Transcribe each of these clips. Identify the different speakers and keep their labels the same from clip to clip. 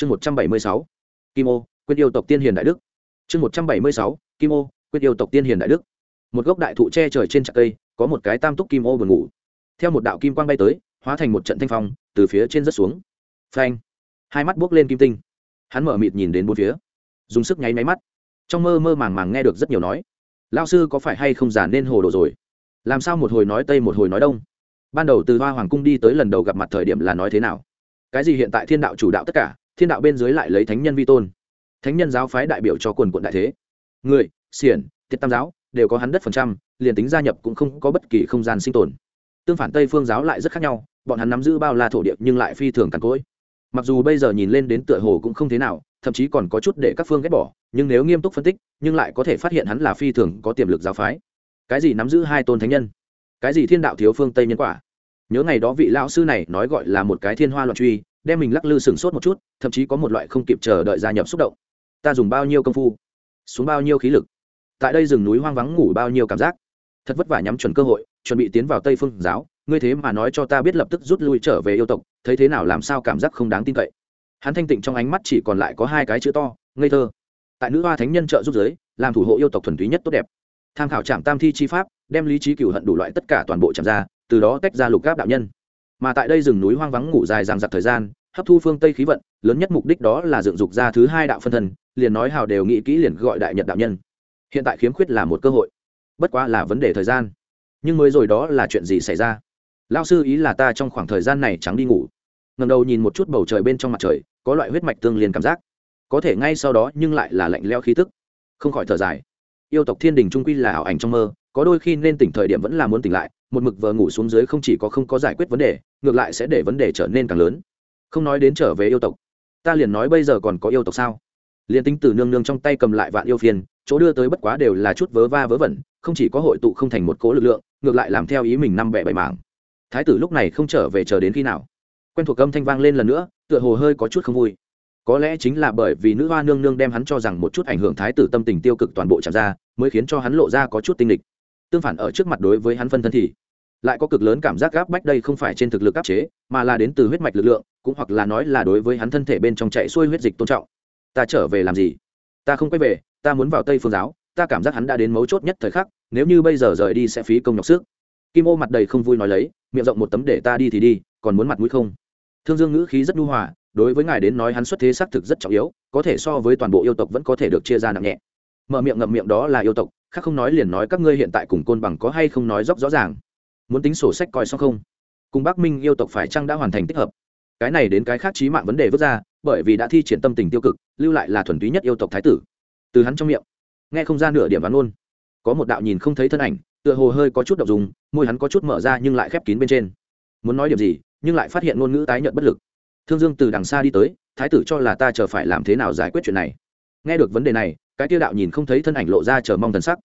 Speaker 1: chương một trăm bảy mươi sáu, kim ô, quyết yêu tộc tiên hiền đại đức. Chương một trăm bảy mươi sáu, kim ô, quyết yêu tộc tiên hiền đại đức. Một gốc đại thụ che trời trên trạc cây, có một cái tam túc kim ô buồn ngủ. Theo một đạo kim quang bay tới, hóa thành một trận thanh phong, từ phía trên rất xuống. Phanh! Hai mắt buốc lên kim tinh. Hắn mở mịt nhìn đến bốn phía. Dùng sức nháy máy mắt. Trong mơ mơ màng màng nghe được rất nhiều nói. Lao sư có phải hay không giả nên hồ đồ rồi? Làm sao một hồi nói tây một hồi nói đông? Ban đầu từ hoa hoàng cung đi tới lần đầu gặp mặt thời điểm là nói thế nào? Cái gì hiện tại thiên đạo chủ đạo tất cả? Thiên đạo bên dưới lại lấy thánh nhân vi tôn. Thánh nhân giáo phái đại biểu cho quần quận đại thế. Người, xiển, tiết tam giáo, đều có hắn đất phần trăm, liền tính gia nhập cũng không có bất kỳ không gian sinh tồn. Tương phản tây phương giáo lại rất khác nhau, bọn hắn nắm giữ bao la thổ địa nhưng lại phi thường càn cỗi. Mặc dù bây giờ nhìn lên đến tựa hồ cũng không thế nào, thậm chí còn có chút để các phương ghét bỏ, nhưng nếu nghiêm túc phân tích, nhưng lại có thể phát hiện hắn là phi thường có tiềm lực giáo phái. Cái gì nắm giữ hai tôn thánh nhân? Cái gì thiên đạo thiếu phương tây nhân quả? Nhớ ngày đó vị lão sư này nói gọi là một cái thiên hoa loạn truy đem mình lắc lư sừng sốt một chút, thậm chí có một loại không kịp chờ đợi gia nhập xúc động. Ta dùng bao nhiêu công phu? Xuống bao nhiêu khí lực? Tại đây rừng núi hoang vắng ngủ bao nhiêu cảm giác? Thật vất vả nhắm chuẩn cơ hội, chuẩn bị tiến vào tây phương giáo. Ngươi thế mà nói cho ta biết lập tức rút lui trở về yêu tộc, thấy thế nào làm sao cảm giác không đáng tin cậy. Hắn thanh tịnh trong ánh mắt chỉ còn lại có hai cái chữ to, ngây thơ. Tại nữ hoa thánh nhân trợ giúp giới, làm thủ hộ yêu tộc thuần túy nhất tốt đẹp. Tham khảo trạm tam thi chi pháp, đem lý trí cửu hận đủ loại tất cả toàn bộ trạm ra, từ đó tách ra lục gáp đạo nhân. Mà tại đây rừng núi hoang vắng ngủ dài dằng dặc thời gian hấp thu phương tây khí vận, lớn nhất mục đích đó là dựng dục ra thứ hai đạo phân thân, liền nói hào đều nghĩ kỹ liền gọi đại nhật đạo nhân. Hiện tại khiếm khuyết là một cơ hội, bất quá là vấn đề thời gian. Nhưng mới rồi đó là chuyện gì xảy ra? Lao sư ý là ta trong khoảng thời gian này trắng đi ngủ. Ngầm đầu nhìn một chút bầu trời bên trong mặt trời, có loại huyết mạch tương liền cảm giác. Có thể ngay sau đó nhưng lại là lạnh leo khí tức. Không khỏi thở dài. Yêu tộc thiên đình trung quy là ảo ảnh trong mơ, có đôi khi nên tỉnh thời điểm vẫn là muốn tỉnh lại, một mực vờ ngủ xuống dưới không chỉ có không có giải quyết vấn đề, ngược lại sẽ để vấn đề trở nên càng lớn không nói đến trở về yêu tộc. Ta liền nói bây giờ còn có yêu tộc sao? Liền tính từ nương nương trong tay cầm lại vạn yêu phiền, chỗ đưa tới bất quá đều là chút vớ va vớ vẩn, không chỉ có hội tụ không thành một cố lực lượng, ngược lại làm theo ý mình năm bẻ bảy mảng. Thái tử lúc này không trở về chờ đến khi nào? Quen thuộc âm thanh vang lên lần nữa, tựa hồ hơi có chút không vui. Có lẽ chính là bởi vì nữ hoa nương nương đem hắn cho rằng một chút ảnh hưởng thái tử tâm tình tiêu cực toàn bộ chạm ra, mới khiến cho hắn lộ ra có chút tinh lịch tương phản ở trước mặt đối với hắn phân thân thì lại có cực lớn cảm giác gáp bách đây không phải trên thực lực áp chế, mà là đến từ huyết mạch lực lượng cũng hoặc là nói là đối với hắn thân thể bên trong chạy xuôi huyết dịch tôn trọng. Ta trở về làm gì? Ta không quay về, ta muốn vào tây phương giáo, ta cảm giác hắn đã đến mấu chốt nhất thời khắc, nếu như bây giờ rời đi sẽ phí công nhọc sức. Kim ô mặt đầy không vui nói lấy, miệng rộng một tấm để ta đi thì đi, còn muốn mặt mũi không? Thương dương ngữ khí rất nhu hòa, đối với ngài đến nói hắn xuất thế xác thực rất trọng yếu, có thể so với toàn bộ yêu tộc vẫn có thể được chia ra nặng nhẹ. Mở miệng ngậm miệng đó là yêu tộc, khác không nói liền nói các ngươi hiện tại cùng côn bằng có hay không nói dốc rõ ràng. Muốn tính sổ sách coi xong không? Cùng bắc minh yêu tộc phải chăng đã hoàn thành tích hợp? Cái này đến cái khác trí mạng vấn đề vứt ra, bởi vì đã thi triển tâm tình tiêu cực, lưu lại là thuần túy nhất yêu tộc thái tử. Từ hắn trong miệng, nghe không ra nửa điểm ván ôn có một đạo nhìn không thấy thân ảnh, tựa hồ hơi có chút đ ộ n g dùng môi hắn có chút mở ra nhưng lại khép kín bên trên. Muốn nói điểm gì, nhưng lại phát hiện ngôn ngữ tái nhợt bất lực. Thương dương từ đằng xa đi tới, thái tử cho là ta chờ phải làm thế nào giải quyết chuyện này. Nghe được vấn đề này, cái tiêu đạo nhìn không thấy thân ảnh lộ ra chờ mong thần sắc.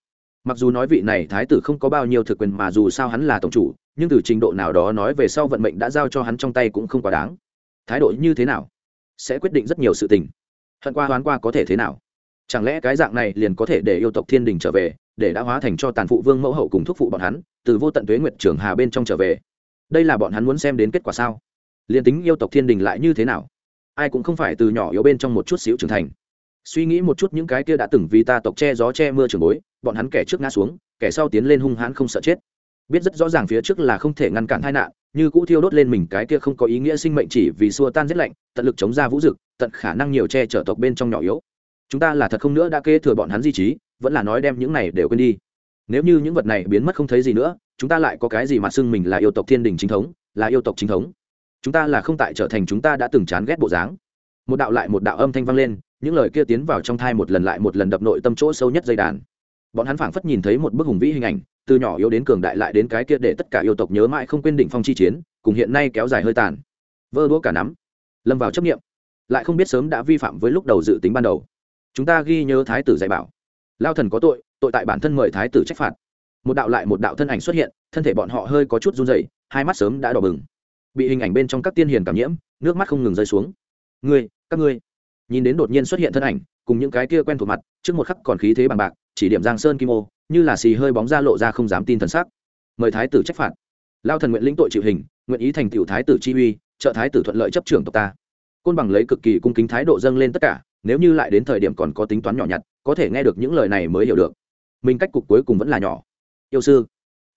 Speaker 1: Mặc dù nói vị này thái tử không có bao nhiêu thực quyền mà dù sao hắn là tổng chủ, nhưng từ trình độ nào đó nói về sau vận mệnh đã giao cho hắn trong tay cũng không quá đáng thái độ như thế nào? Sẽ quyết định rất nhiều sự tình. Hận qua hoán qua có thể thế nào? Chẳng lẽ cái dạng này liền có thể để yêu tộc thiên đình trở về, để đã hóa thành cho tàn phụ vương mẫu hậu cùng thúc phụ bọn hắn, từ vô tận tuế nguyệt trường hà bên trong trở về? Đây là bọn hắn muốn xem đến kết quả sao? Liền tính yêu tộc thiên đình lại như thế nào? Ai cũng không phải từ nhỏ yếu bên trong một chút xíu trưởng thành. Suy nghĩ một chút những cái kia đã từng vì ta tộc che gió che mưa trường bối, bọn hắn kẻ trước ngã xuống, kẻ sau tiến lên hung hãn không sợ chết. Biết rất rõ ràng phía trước là không thể ngăn cản tai nạn như cũ thiêu đốt lên mình cái kia không có ý nghĩa sinh mệnh chỉ vì xua tan rét lạnh, tận lực chống ra vũ dực, tận khả năng nhiều che chở tộc bên trong nhỏ yếu. Chúng ta là thật không nữa đã kế thừa bọn hắn di trí, vẫn là nói đem những này đều quên đi. Nếu như những vật này biến mất không thấy gì nữa, chúng ta lại có cái gì mà xưng mình là yêu tộc thiên đình chính thống, là yêu tộc chính thống? Chúng ta là không tại trở thành chúng ta đã từng chán ghét bộ dáng. Một đạo lại một đạo âm thanh vang lên, những lời kia tiến vào trong thai một lần lại một lần đập nội tâm chỗ sâu nhất dây đàn. Bọn hắn phảng phất nhìn thấy một bức hùng vĩ hình ảnh từ nhỏ yếu đến cường đại lại đến cái kia để tất cả yêu tộc nhớ mãi không quên đỉnh phong chi chiến, cùng hiện nay kéo dài hơi tàn. Vơ đũa cả nắm. Lâm vào chấp nghiệm lại không biết sớm đã vi phạm với lúc đầu dự tính ban đầu. Chúng ta ghi nhớ thái tử dạy bảo. Lao thần có tội tội tại bản thân mời thái tử trách phạt. Một đạo lại một đạo thân ảnh xuất hiện, thân thể bọn họ hơi có chút run dày hai mắt sớm đã đỏ bừng. Bị hình ảnh bên trong các tiên hiền cảm nhiễm, nước mắt không ngừng rơi xuống. Ngươi, các ngươi. Nhìn đến đột nhiên xuất hiện thân ảnh, cùng những cái kia quen thuộc mặt, trước một khắc còn khí thế bằng bạc, chỉ điểm giang sơn kim ô như là xì hơi bóng ra lộ ra không dám tin thần sắc. Mời thái tử trách phạt. Lao thần nguyện lĩnh tội chịu hình, nguyện ý thành tiểu thái tử chi uy, trợ thái tử thuận lợi chấp trưởng tộc ta. Côn bằng lấy cực kỳ cung kính thái độ dâng lên tất cả, nếu như lại đến thời điểm còn có tính toán nhỏ nhặt, có thể nghe được những lời này mới hiểu được. Mình cách cục cuối cùng vẫn là nhỏ. Yêu sư.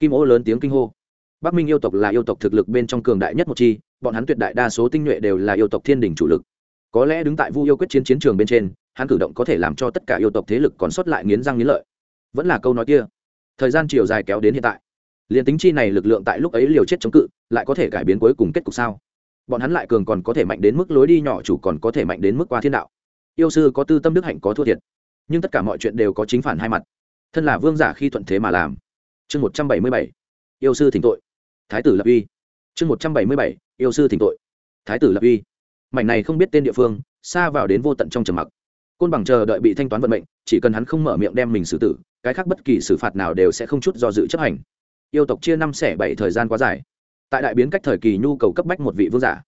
Speaker 1: Kim ô lớn tiếng kinh hô. Bắc minh yêu tộc là yêu tộc thực lực bên trong cường đại nhất một chi, bọn hắn tuyệt đại đa số tinh nhuệ đều là yêu tộc thiên đình chủ lực. Có lẽ đứng tại vu yêu quyết chiến chiến trường bên trên, hắn cử động có thể làm cho tất cả yêu tộc thế lực còn sót lại nghiến răng nghiến lợi vẫn là câu nói kia. Thời gian chiều dài kéo đến hiện tại. Liền tính chi này lực lượng tại lúc ấy liều chết chống cự, lại có thể cải biến cuối cùng kết cục sao? Bọn hắn lại cường còn có thể mạnh đến mức lối đi nhỏ chủ còn có thể mạnh đến mức qua thiên đạo. Yêu sư có tư tâm đức hạnh có thua thiệt. Nhưng tất cả mọi chuyện đều có chính phản hai mặt. Thân là vương giả khi thuận thế mà làm. Chương một trăm bảy mươi bảy. Yêu sư thỉnh tội. Thái tử lập uy. Chương một trăm bảy mươi bảy. Yêu sư thỉnh tội. Thái tử lập uy. Mảnh này không biết tên địa phương, xa vào đến vô tận trong trầm mặc côn bằng chờ đợi bị thanh toán vận mệnh, chỉ cần hắn không mở miệng đem mình xử tử, cái khác bất kỳ xử phạt nào đều sẽ không chút do dự chấp hành. Yêu tộc chia năm xẻ bảy thời gian quá dài. Tại đại biến cách thời kỳ nhu cầu cấp bách một vị vương giả.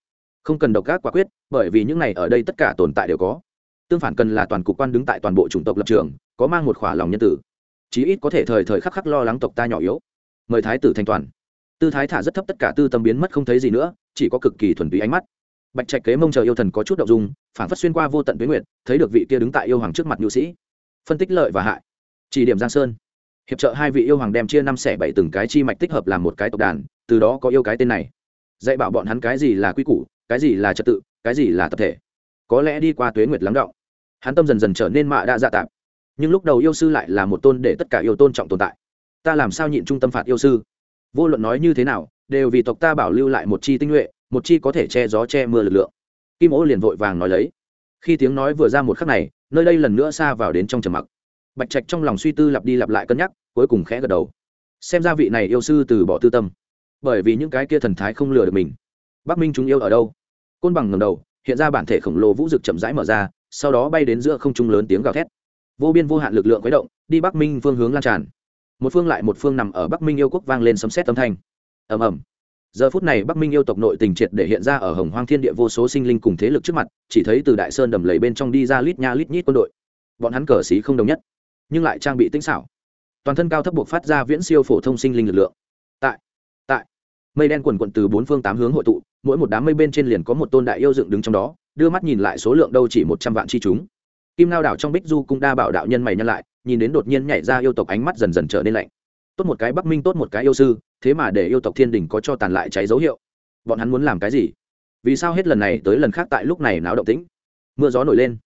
Speaker 1: Không cần độc ác quả quyết, bởi vì những này ở đây tất cả tồn tại đều có. Tương phản cần là toàn cục quan đứng tại toàn bộ chủng tộc lập trường, có mang một khỏa lòng nhân tử. Chí ít có thể thời thời khắc khắc lo lắng tộc ta nhỏ yếu. Mời thái tử thanh toàn tư thái thả rất thấp tất cả tư tâm biến mất không thấy gì nữa, chỉ có cực kỳ thuần túy ánh mắt bạch trạch kế mông chờ yêu thần có chút đậu dung phản phất xuyên qua vô tận tuyến nguyệt, thấy được vị kia đứng tại yêu hoàng trước mặt nhu sĩ. Phân tích lợi và hại. Chỉ điểm giang sơn. Hiệp trợ hai vị yêu hoàng đem chia năm xẻ bảy từng cái chi mạch tích hợp làm một cái tộc đàn, từ đó có yêu cái tên này. Dạy bảo bọn hắn cái gì là quy củ, cái gì là trật tự, cái gì là tập thể. Có lẽ đi qua tuế nguyệt lắng động, hắn tâm dần dần trở nên mạ đa dạ tạp. Nhưng lúc đầu yêu sư lại là một tôn để tất cả yêu tôn trọng tồn tại. Ta làm sao nhịn trung tâm phạt yêu sư? Vô luận nói như thế nào, đều vì tộc ta bảo lưu lại một chi tinh nhuệ một chi có thể che gió che mưa lực lượng. Kim ô liền vội vàng nói lấy. Khi tiếng nói vừa ra một khắc này, nơi đây lần nữa xa vào đến trong trầm mặc. Bạch trạch trong lòng suy tư lặp đi lặp lại cân nhắc, cuối cùng khẽ gật đầu. Xem ra vị này yêu sư từ bỏ tư tâm, bởi vì những cái kia thần thái không lừa được mình. Bắc minh chúng yêu ở đâu? Côn bằng ngầm đầu, hiện ra bản thể khổng lồ vũ rực chậm rãi mở ra, sau đó bay đến giữa không trung lớn tiếng gào thét. Vô biên vô hạn lực lượng khuấy động, đi bắc minh phương hướng lan tràn. Một phương lại một phương nằm ở bắc minh yêu quốc vang lên sấm xét âm thanh. Ầm ầm giờ phút này bắc minh yêu tộc nội tình triệt để hiện ra ở hồng hoang thiên địa vô số sinh linh cùng thế lực trước mặt, chỉ thấy từ đại sơn đầm lầy bên trong đi ra lít nha lít nhít quân đội. Bọn hắn cờ xí không đồng nhất, nhưng lại trang bị tinh xảo. Toàn thân cao thấp buộc phát ra viễn siêu phổ thông sinh linh lực lượng. Tại tại, mây đen quần quận từ bốn phương tám hướng hội tụ, mỗi một đám mây bên trên liền có một tôn đại yêu dựng đứng trong đó, đưa mắt nhìn lại số lượng đâu chỉ một trăm vạn chi chúng. Kim lao đảo trong bích du cũng đa bảo đạo nhân mày nhân lại, nhìn đến đột nhiên nhảy ra yêu tộc ánh mắt dần dần trở nên lạnh tốt một cái bắc minh tốt một cái yêu sư, thế mà để yêu tộc thiên đình có cho tàn lại cháy dấu hiệu. Bọn hắn muốn làm cái gì? Vì sao hết lần này tới lần khác tại lúc này náo động tĩnh? Mưa gió nổi lên.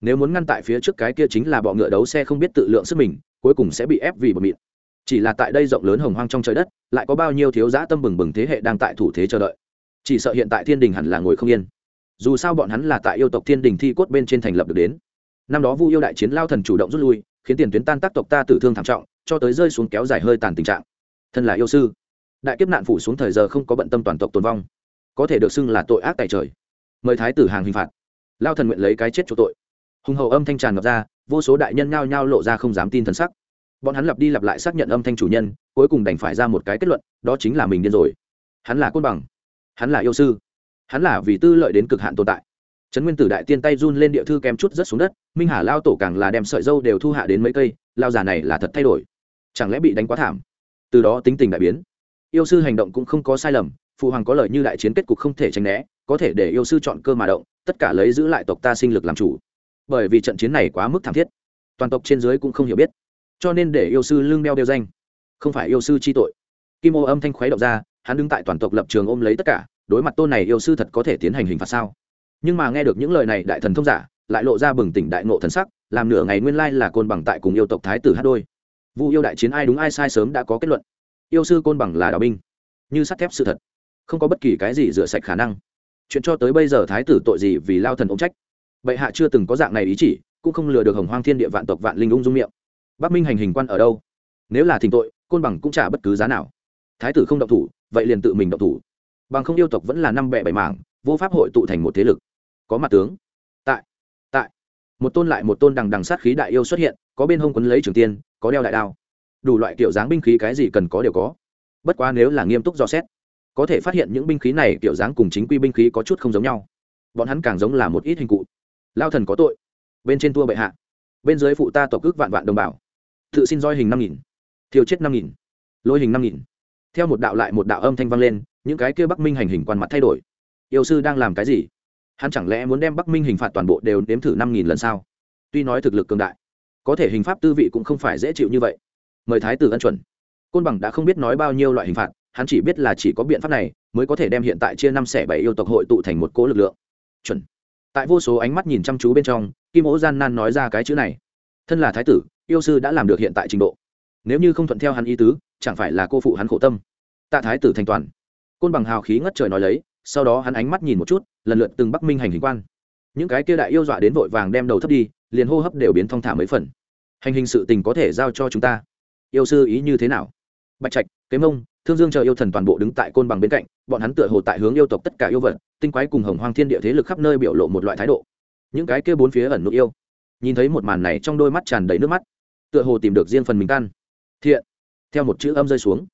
Speaker 1: Nếu muốn ngăn tại phía trước cái kia chính là bọ ngựa đấu xe không biết tự lượng sức mình, cuối cùng sẽ bị ép vì bờ mịn. Chỉ là tại đây rộng lớn hồng hoang trong trời đất, lại có bao nhiêu thiếu giã tâm bừng bừng thế hệ đang tại thủ thế chờ đợi. Chỉ sợ hiện tại thiên đình hẳn là ngồi không yên. Dù sao bọn hắn là tại yêu tộc thiên đình thi cốt bên trên thành lập được đến. Năm đó vu yêu đại chiến lao thần chủ động rút lui, khiến tiền tuyến tan tác tộc ta tử thương thảm trọng cho tới rơi xuống kéo dài hơi tàn tình trạng. Thân là yêu sư, đại kiếp nạn phủ xuống thời giờ không có bận tâm toàn tộc tồn vong, có thể được xưng là tội ác tại trời. Mời thái tử hàng hình phạt. Lao thần nguyện lấy cái chết cho tội. Hùng hậu âm thanh tràn ngập ra, vô số đại nhân nhao nhao lộ ra không dám tin thần sắc. Bọn hắn lặp đi lặp lại xác nhận âm thanh chủ nhân, cuối cùng đành phải ra một cái kết luận, đó chính là mình điên rồi. Hắn là côn bằng. Hắn là yêu sư. Hắn là vì tư lợi đến cực hạn tồn tại. Trấn nguyên tử đại tiên tay run lên địa thư kém chút rất xuống đất, minh hà lao tổ càng là đem sợi dâu đều thu hạ đến mấy cây, lao già này là thật thay đổi chẳng lẽ bị đánh quá thảm? Từ đó tính tình đại biến. Yêu sư hành động cũng không có sai lầm, phụ hoàng có lời như đại chiến kết cục không thể tránh né, có thể để yêu sư chọn cơ mà động, tất cả lấy giữ lại tộc ta sinh lực làm chủ. Bởi vì trận chiến này quá mức thảm thiết, toàn tộc trên dưới cũng không hiểu biết, cho nên để yêu sư lương đeo đeo danh, không phải yêu sư chi tội. Kim ô âm thanh khuấy động ra, hắn đứng tại toàn tộc lập trường ôm lấy tất cả, đối mặt tôn này yêu sư thật có thể tiến hành hình phạt sao? Nhưng mà nghe được những lời này, đại thần thông giả, lại lộ ra bừng tỉnh đại nộ thần sắc, làm nửa ngày nguyên lai là côn bằng tại cùng yêu tộc thái tử hát đôi vu yêu đại chiến ai đúng ai sai sớm đã có kết luận. Yêu sư côn bằng là đạo binh, như sắt thép sự thật, không có bất kỳ cái gì rửa sạch khả năng. Chuyện cho tới bây giờ thái tử tội gì vì lao thần ống trách? Bệ hạ chưa từng có dạng này ý chỉ, cũng không lừa được hồng hoang thiên địa vạn tộc vạn linh ung dung miệng. Bắc minh hành hình quan ở đâu? Nếu là thỉnh tội, côn bằng cũng trả bất cứ giá nào. Thái tử không động thủ, vậy liền tự mình động thủ. Bằng không yêu tộc vẫn là năm bẹ bảy mảng, vô pháp hội tụ thành một thế lực. Có mặt tướng một tôn lại một tôn đằng đằng sát khí đại yêu xuất hiện, có bên hông quấn lấy trường tiên, có đeo đại đao. Đủ loại kiểu dáng binh khí cái gì cần có đều có. Bất quá nếu là nghiêm túc do xét, có thể phát hiện những binh khí này kiểu dáng cùng chính quy binh khí có chút không giống nhau. Bọn hắn càng giống là một ít hình cụ. Lao thần có tội. Bên trên tua bệ hạ. Bên dưới phụ ta tộc ước vạn vạn đồng bào. Tự xin roi hình năm nghìn. Thiêu chết năm nghìn. Lôi hình năm nghìn. Theo một đạo lại một đạo âm thanh vang lên, những cái kia bắc minh hành hình quan mặt thay đổi. Yêu sư đang làm cái gì? Hắn chẳng lẽ muốn đem bắc minh hình phạt toàn bộ đều nếm thử năm nghìn lần sao? Tuy nói thực lực cường đại, có thể hình pháp tư vị cũng không phải dễ chịu như vậy. Mời thái tử ân chuẩn. Côn bằng đã không biết nói bao nhiêu loại hình phạt, hắn chỉ biết là chỉ có biện pháp này mới có thể đem hiện tại chia năm xẻ bảy yêu tộc hội tụ thành một cố lực lượng. Chuẩn. Tại vô số ánh mắt nhìn chăm chú bên trong, kim ố gian nan nói ra cái chữ này. Thân là thái tử, yêu sư đã làm được hiện tại trình độ. Nếu như không thuận theo hắn ý tứ, chẳng phải là cô phụ hắn khổ tâm. Tạ thái tử thành toàn. Côn bằng hào khí ngất trời nói lấy, sau đó hắn ánh mắt nhìn một chút lần lượt từng bắc minh hành hình quan. Những cái kia đại yêu dọa đến vội vàng đem đầu thấp đi, liền hô hấp đều biến thong thả mấy phần. Hành hình sự tình có thể giao cho chúng ta. Yêu sư ý như thế nào? Bạch trạch, kế mông, thương dương chờ yêu thần toàn bộ đứng tại côn bằng bên cạnh, bọn hắn tựa hồ tại hướng yêu tộc tất cả yêu vật, tinh quái cùng hồng hoang thiên địa thế lực khắp nơi biểu lộ một loại thái độ. Những cái kia bốn phía ẩn nụ yêu, nhìn thấy một màn này trong đôi mắt tràn đầy nước mắt, tựa hồ tìm được riêng phần mình căn. Thiện, theo một chữ âm rơi xuống.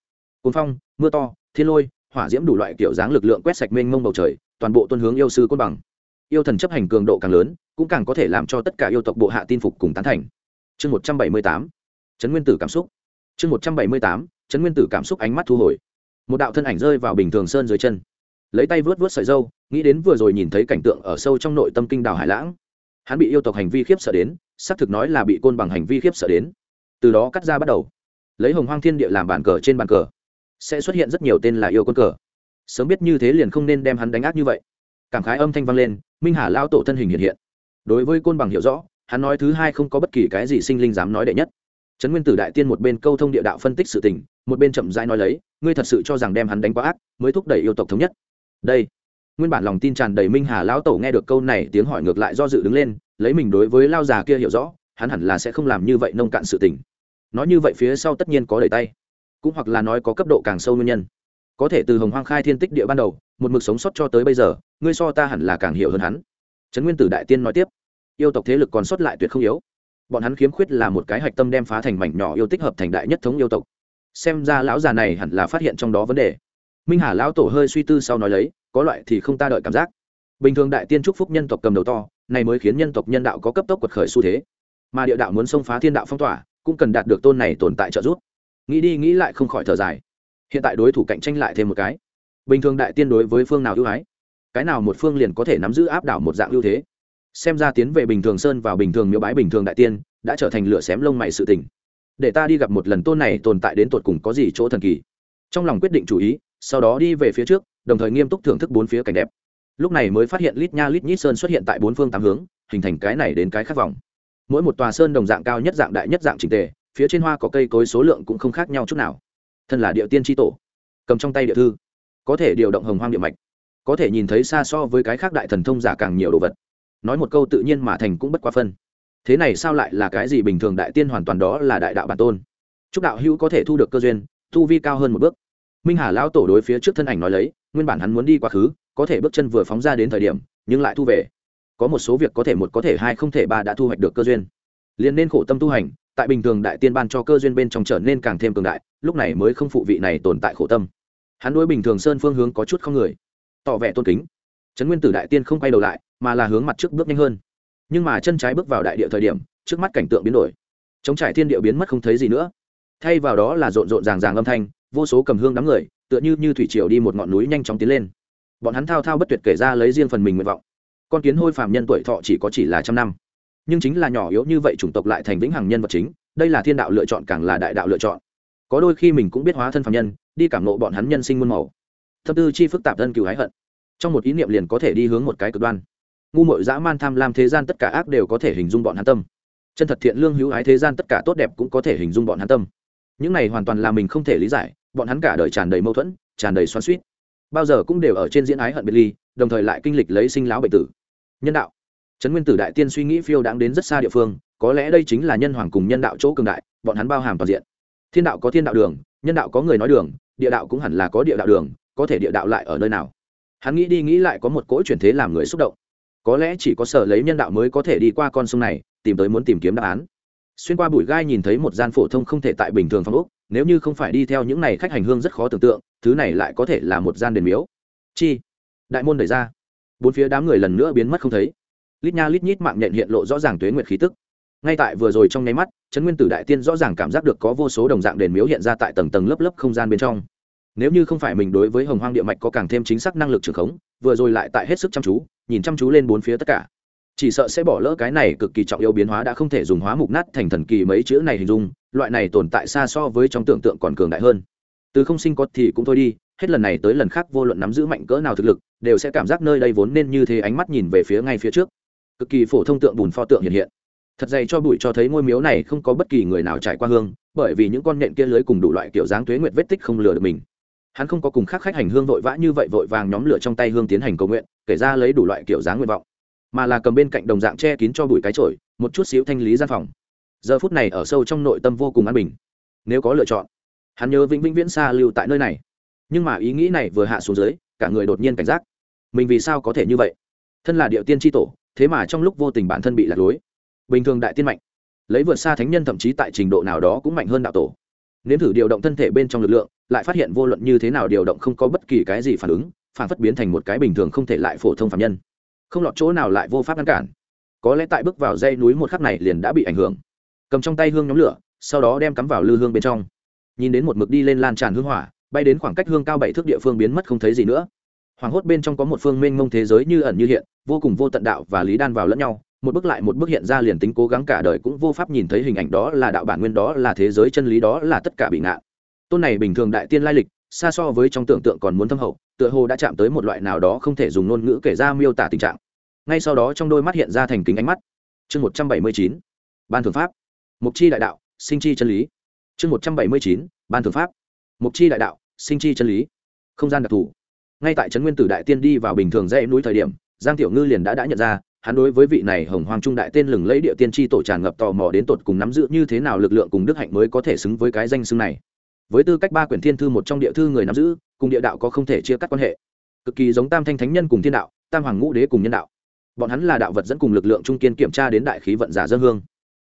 Speaker 1: Cồn phong, mưa to, thiên lôi, hỏa diễm đủ loại kiểu dáng lực lượng quét sạch mênh mông bầu trời toàn bộ tuân hướng yêu sư côn bằng. Yêu thần chấp hành cường độ càng lớn, cũng càng có thể làm cho tất cả yêu tộc bộ hạ tin phục cùng tán thành. Chương một trăm bảy mươi tám, chấn nguyên tử cảm xúc. Chương một trăm bảy mươi tám, chấn nguyên tử cảm xúc ánh mắt thu hồi. Một đạo thân ảnh rơi vào bình thường sơn dưới chân. Lấy tay vớt vớt sợi dâu, nghĩ đến vừa rồi nhìn thấy cảnh tượng ở sâu trong nội tâm kinh đảo hải lãng. Hắn bị yêu tộc hành vi khiếp sợ đến, xác thực nói là bị côn bằng hành vi khiếp sợ đến. Từ đó cắt ra bắt đầu. Lấy hồng hoang thiên địa làm bàn cờ trên bàn cờ, sẽ xuất hiện rất nhiều tên là yêu quân cờ sớm biết như thế liền không nên đem hắn đánh ác như vậy. Cảm khái âm thanh vang lên, minh hà lao tổ thân hình hiện hiện. Đối với côn bằng hiểu rõ, hắn nói thứ hai không có bất kỳ cái gì sinh linh dám nói đệ nhất. Trấn nguyên tử đại tiên một bên câu thông địa đạo phân tích sự tình, một bên chậm rãi nói lấy, ngươi thật sự cho rằng đem hắn đánh quá ác, mới thúc đẩy yêu tộc thống nhất. Đây, nguyên bản lòng tin tràn đầy minh hà lão tổ nghe được câu này, tiếng hỏi ngược lại do dự đứng lên, lấy mình đối với lao già kia hiểu rõ, hắn hẳn là sẽ không làm như vậy nông cạn sự tình. Nói như vậy phía sau tất nhiên có đẩy tay. Cũng hoặc là nói có cấp độ càng sâu nguyên nhân có thể từ hồng hoang khai thiên tích địa ban đầu, một mực sống sót cho tới bây giờ, ngươi so ta hẳn là càng hiểu hơn hắn. Trấn nguyên tử đại tiên nói tiếp, yêu tộc thế lực còn sót lại tuyệt không yếu. Bọn hắn khiếm khuyết là một cái hạch tâm đem phá thành mảnh nhỏ yêu tích hợp thành đại nhất thống yêu tộc. Xem ra lão già này hẳn là phát hiện trong đó vấn đề. Minh hà lão tổ hơi suy tư sau nói lấy, có loại thì không ta đợi cảm giác. Bình thường đại tiên trúc phúc nhân tộc cầm đầu to, này mới khiến nhân tộc nhân đạo có cấp tốc quật khởi xu thế. Mà địa đạo muốn xông phá thiên đạo phong tỏa, cũng cần đạt được tôn này tồn tại trợ giúp. Nghĩ đi nghĩ lại không khỏi thở dài hiện tại đối thủ cạnh tranh lại thêm một cái. Bình thường đại tiên đối với phương nào ưu ái? Cái nào một phương liền có thể nắm giữ áp đảo một dạng ưu thế? Xem ra tiến về bình thường sơn vào bình thường miếu bái bình thường đại tiên, đã trở thành lửa xém lông mày sự tình. Để ta đi gặp một lần tôn này tồn tại đến tột cùng có gì chỗ thần kỳ. Trong lòng quyết định chủ ý, sau đó đi về phía trước, đồng thời nghiêm túc thưởng thức bốn phía cảnh đẹp. Lúc này mới phát hiện lít nha lít nhít sơn xuất hiện tại bốn phương tám hướng, hình thành cái này đến cái khác vòng. Mỗi một tòa sơn đồng dạng cao nhất dạng đại nhất dạng trình tề, phía trên hoa có cây cối số lượng cũng không khác nhau chút nào thân là địa tiên tri tổ, cầm trong tay địa thư, có thể điều động hồng hoang địa mạch, có thể nhìn thấy xa so với cái khác đại thần thông giả càng nhiều đồ vật. Nói một câu tự nhiên mà thành cũng bất quá phân. Thế này sao lại là cái gì bình thường đại tiên hoàn toàn đó là đại đạo bản tôn? Chúc đạo hữu có thể thu được cơ duyên thu vi cao hơn một bước. Minh hà lão tổ đối phía trước thân ảnh nói lấy, nguyên bản hắn muốn đi quá khứ, có thể bước chân vừa phóng ra đến thời điểm, nhưng lại thu về. Có một số việc có thể một có thể hai không thể ba đã thu hoạch được cơ duyên. Liền nên khổ tâm tu hành tại bình thường đại tiên ban cho cơ duyên bên trong trở nên càng thêm cường đại, lúc này mới không phụ vị này tồn tại khổ tâm. Hắn đối bình thường sơn phương hướng có chút không người, tỏ vẻ tôn kính. Trấn nguyên tử đại tiên không quay đầu lại, mà là hướng mặt trước bước nhanh hơn. Nhưng mà chân trái bước vào đại địa thời điểm, trước mắt cảnh tượng biến đổi. Chống trải thiên địa biến mất không thấy gì nữa. Thay vào đó là rộn rộn ràng ràng âm thanh, vô số cầm hương đám người, tựa như như thủy triều đi một ngọn núi nhanh chóng tiến lên. Bọn hắn thao thao bất tuyệt kể ra lấy riêng phần mình nguyện vọng. Con kiến hôi phàm nhân tuổi thọ chỉ có chỉ là trăm năm nhưng chính là nhỏ yếu như vậy chủng tộc lại thành vĩnh hằng nhân vật chính, đây là thiên đạo lựa chọn càng là đại đạo lựa chọn. Có đôi khi mình cũng biết hóa thân phàm nhân, đi cảm nộ bọn hắn nhân sinh muôn màu. Thâm tư chi phức tạp thân cựu hái hận. Trong một ý niệm liền có thể đi hướng một cái cực đoan. Ngu mội dã man tham lam thế gian tất cả ác đều có thể hình dung bọn hắn tâm. Chân thật thiện lương hữu ái thế gian tất cả tốt đẹp cũng có thể hình dung bọn hắn tâm. Những này hoàn toàn là mình không thể lý giải, bọn hắn cả đời tràn đầy mâu thuẫn, tràn đầy xoắn suýt bao giờ cũng đều ở trên diễn ái hận biệt ly, đồng thời lại kinh lịch lấy sinh lão bệnh tử. Nhân đạo trấn nguyên tử đại tiên suy nghĩ phiêu đáng đến rất xa địa phương, có lẽ đây chính là nhân hoàng cùng nhân đạo chỗ cường đại, bọn hắn bao hàm toàn diện. Thiên đạo có thiên đạo đường, nhân đạo có người nói đường, địa đạo cũng hẳn là có địa đạo đường, có thể địa đạo lại ở nơi nào? Hắn nghĩ đi nghĩ lại có một cỗ chuyển thế làm người xúc động. Có lẽ chỉ có sở lấy nhân đạo mới có thể đi qua con sông này, tìm tới muốn tìm kiếm đáp án. Xuyên qua bụi gai nhìn thấy một gian phổ thông không thể tại bình thường phong úc nếu như không phải đi theo những này khách hành hương rất khó tưởng tượng, thứ này lại có thể là một gian đền miếu. Chi? Đại môn đẩy ra. Bốn phía đám người lần nữa biến mất không thấy lít nha lít nhít mạng nhện hiện lộ rõ ràng tuế nguyệt khí tức. Ngay tại vừa rồi trong nháy mắt, trấn nguyên tử đại tiên rõ ràng cảm giác được có vô số đồng dạng đền miếu hiện ra tại tầng tầng lớp lớp không gian bên trong. Nếu như không phải mình đối với hồng hoang địa mạch có càng thêm chính xác năng lực trường khống, vừa rồi lại tại hết sức chăm chú, nhìn chăm chú lên bốn phía tất cả. Chỉ sợ sẽ bỏ lỡ cái này cực kỳ trọng yếu biến hóa đã không thể dùng hóa mục nát thành thần kỳ mấy chữ này hình dung, loại này tồn tại xa so với trong tưởng tượng còn cường đại hơn. Từ không sinh có thì cũng thôi đi, hết lần này tới lần khác vô luận nắm giữ mạnh cỡ nào thực lực, đều sẽ cảm giác nơi đây vốn nên như thế ánh mắt nhìn về phía ngay phía trước cực kỳ phổ thông tượng bùn pho tượng hiện hiện. Thật dày cho bụi cho thấy ngôi miếu này không có bất kỳ người nào trải qua hương, bởi vì những con nhện kia lưới cùng đủ loại kiểu dáng tuế nguyệt vết tích không lừa được mình. Hắn không có cùng khác khách hành hương vội vã như vậy vội vàng nhóm lửa trong tay hương tiến hành cầu nguyện, kể ra lấy đủ loại kiểu dáng nguyện vọng. Mà là cầm bên cạnh đồng dạng che kín cho bụi cái trội một chút xíu thanh lý gian phòng. Giờ phút này ở sâu trong nội tâm vô cùng an bình. Nếu có lựa chọn, hắn nhớ vĩnh vĩnh viễn xa lưu tại nơi này. Nhưng mà ý nghĩ này vừa hạ xuống dưới, cả người đột nhiên cảnh giác. Mình vì sao có thể như vậy? Thân là điệu tiên tri tổ thế mà trong lúc vô tình bản thân bị lạc lối. Bình thường đại tiên mạnh, lấy vượt xa thánh nhân thậm chí tại trình độ nào đó cũng mạnh hơn đạo tổ. Nếm thử điều động thân thể bên trong lực lượng, lại phát hiện vô luận như thế nào điều động không có bất kỳ cái gì phản ứng, phản phất biến thành một cái bình thường không thể lại phổ thông phạm nhân. Không lọt chỗ nào lại vô pháp ngăn cản. Có lẽ tại bước vào dây núi một khắc này liền đã bị ảnh hưởng. Cầm trong tay hương nhóm lửa, sau đó đem cắm vào lư hương bên trong. Nhìn đến một mực đi lên lan tràn hương hỏa, bay đến khoảng cách hương cao bảy thước địa phương biến mất không thấy gì nữa hoàng hốt bên trong có một phương mênh mông thế giới như ẩn như hiện, vô cùng vô tận đạo và lý đan vào lẫn nhau, một bước lại một bước hiện ra liền tính cố gắng cả đời cũng vô pháp nhìn thấy hình ảnh đó là đạo bản nguyên, đó là thế giới chân lý, đó là tất cả bị ngạn tôn này bình thường đại tiên lai lịch, xa so với trong tưởng tượng còn muốn thâm hậu, tựa hồ đã chạm tới một loại nào đó không thể dùng ngôn ngữ kể ra miêu tả tình trạng. Ngay sau đó trong đôi mắt hiện ra thành kính ánh mắt. Chương một trăm bảy mươi chín, ban thượng pháp. Mục chi đại đạo, sinh chi chân lý. Chương một trăm bảy mươi chín, ban thượng pháp. Mục chi đại đạo, sinh chi chân lý. Không gian đặc thù ngay tại trấn nguyên tử đại tiên đi vào bình thường dãy núi thời điểm, giang tiểu ngư liền đã đã nhận ra, hắn đối với vị này hồng hoàng trung đại tên lừng lấy địa tiên tri tổ tràn ngập tò mò đến tột cùng nắm giữ như thế nào lực lượng cùng đức hạnh mới có thể xứng với cái danh xưng này. Với tư cách ba quyển thiên thư một trong địa thư người nắm giữ, cùng địa đạo có không thể chia cắt quan hệ. Cực kỳ giống tam thanh thánh nhân cùng thiên đạo, tam hoàng ngũ đế cùng nhân đạo. Bọn hắn là đạo vật dẫn cùng lực lượng trung kiên kiểm tra đến đại khí vận giả dân hương.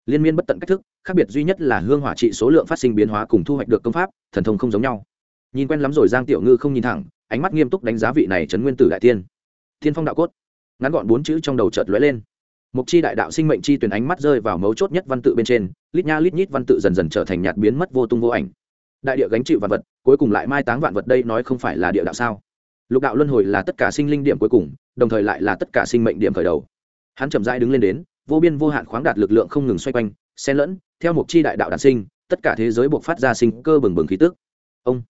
Speaker 1: Liên miên bất tận cách thức, khác biệt duy nhất là hương hỏa trị số lượng phát sinh biến hóa cùng thu hoạch được công pháp, thần thông không giống nhau. Nhìn quen lắm rồi giang tiểu ngư không nhìn thẳng ánh mắt nghiêm túc đánh giá vị này trấn nguyên tử đại tiên. Thiên phong đạo cốt. Ngắn gọn bốn chữ trong đầu chợt lóe lên. Mục chi đại đạo sinh mệnh chi tuyển ánh mắt rơi vào mấu chốt nhất văn tự bên trên, lít nha lít nhít văn tự dần dần trở thành nhạt biến mất vô tung vô ảnh. Đại địa gánh chịu vạn vật, cuối cùng lại mai táng vạn vật đây nói không phải là địa đạo sao? Lục đạo luân hồi là tất cả sinh linh điểm cuối cùng, đồng thời lại là tất cả sinh mệnh điểm khởi đầu. Hắn chậm rãi đứng lên đến, vô biên vô hạn khoáng đạt lực lượng không ngừng xoay quanh, xen lẫn, theo mục chi đại đạo đản sinh, tất cả thế giới buộc phát ra sinh cơ bừng bừng khí tức. Ông!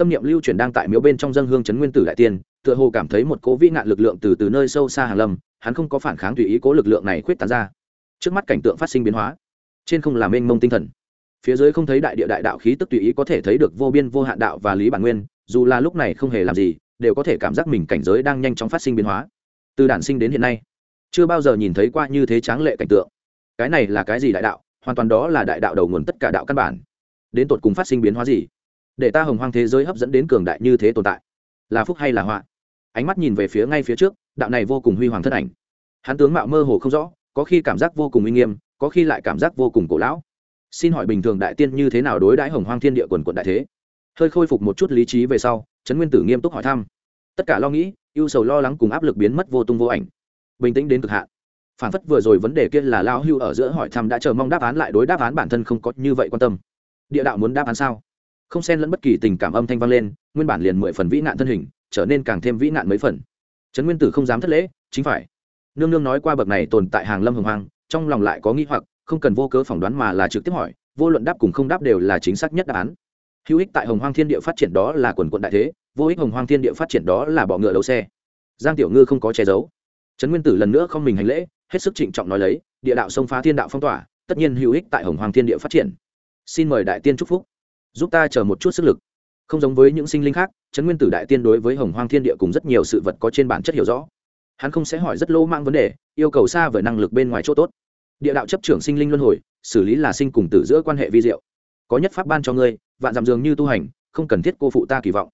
Speaker 1: Tâm niệm lưu chuyển đang tại miếu bên trong dân hương trấn nguyên tử đại tiên, tựa hồ cảm thấy một cố vĩ nạn lực lượng từ từ nơi sâu xa hàng lâm, hắn không có phản kháng tùy ý cố lực lượng này khuyết tán ra. Trước mắt cảnh tượng phát sinh biến hóa, trên không làm mênh mông tinh thần. Phía dưới không thấy đại địa đại đạo khí tức tùy ý có thể thấy được vô biên vô hạn đạo và lý bản nguyên, dù là lúc này không hề làm gì, đều có thể cảm giác mình cảnh giới đang nhanh chóng phát sinh biến hóa. Từ đản sinh đến hiện nay, chưa bao giờ nhìn thấy qua như thế tráng lệ cảnh tượng. Cái này là cái gì đại đạo? Hoàn toàn đó là đại đạo đầu nguồn tất cả đạo căn bản. Đến tột cùng phát sinh biến hóa gì? Để ta hồng hoang thế giới hấp dẫn đến cường đại như thế tồn tại. Là phúc hay là họa? Ánh mắt nhìn về phía ngay phía trước, đạo này vô cùng huy hoàng thân ảnh. Hắn tướng mạo mơ hồ không rõ, có khi cảm giác vô cùng uy nghiêm, có khi lại cảm giác vô cùng cổ lão. Xin hỏi bình thường đại tiên như thế nào đối đãi hồng hoang thiên địa quần quận đại thế? Hơi khôi phục một chút lý trí về sau, trấn nguyên tử nghiêm túc hỏi thăm. Tất cả lo nghĩ, ưu sầu lo lắng cùng áp lực biến mất vô tung vô ảnh. Bình tĩnh đến cực hạn. Phản phất vừa rồi vấn đề kia là lao hưu ở giữa hỏi thăm đã chờ mong đáp án lại đối đáp án bản thân không có như vậy quan tâm. Địa đạo muốn đáp án sao? Không xen lẫn bất kỳ tình cảm âm thanh vang lên, nguyên bản liền mười phần vĩ nạn thân hình, trở nên càng thêm vĩ nạn mấy phần. Trấn nguyên tử không dám thất lễ, chính phải. Nương nương nói qua bậc này tồn tại hàng lâm hồng hoang, trong lòng lại có nghĩ hoặc, không cần vô cớ phỏng đoán mà là trực tiếp hỏi, vô luận đáp cùng không đáp đều là chính xác nhất đáp án. Hữu ích tại hồng hoang thiên địa phát triển đó là quần quận đại thế, vô ích hồng hoang thiên địa phát triển đó là bọ ngựa đấu xe. Giang tiểu ngư không có che giấu. Trấn nguyên tử lần nữa không mình hành lễ, hết sức trịnh trọng nói lấy, địa đạo sông phá thiên đạo phong tỏa, tất nhiên hữu ích tại hồng hoàng thiên địa phát triển. Xin mời đại tiên chúc phúc giúp ta chờ một chút sức lực. Không giống với những sinh linh khác, trấn nguyên tử đại tiên đối với hồng hoang thiên địa cùng rất nhiều sự vật có trên bản chất hiểu rõ. Hắn không sẽ hỏi rất lỗ mang vấn đề, yêu cầu xa về năng lực bên ngoài chỗ tốt. Địa đạo chấp trưởng sinh linh luân hồi, xử lý là sinh cùng tử giữa quan hệ vi diệu. Có nhất pháp ban cho ngươi, vạn dặm dường như tu hành, không cần thiết cô phụ ta kỳ vọng.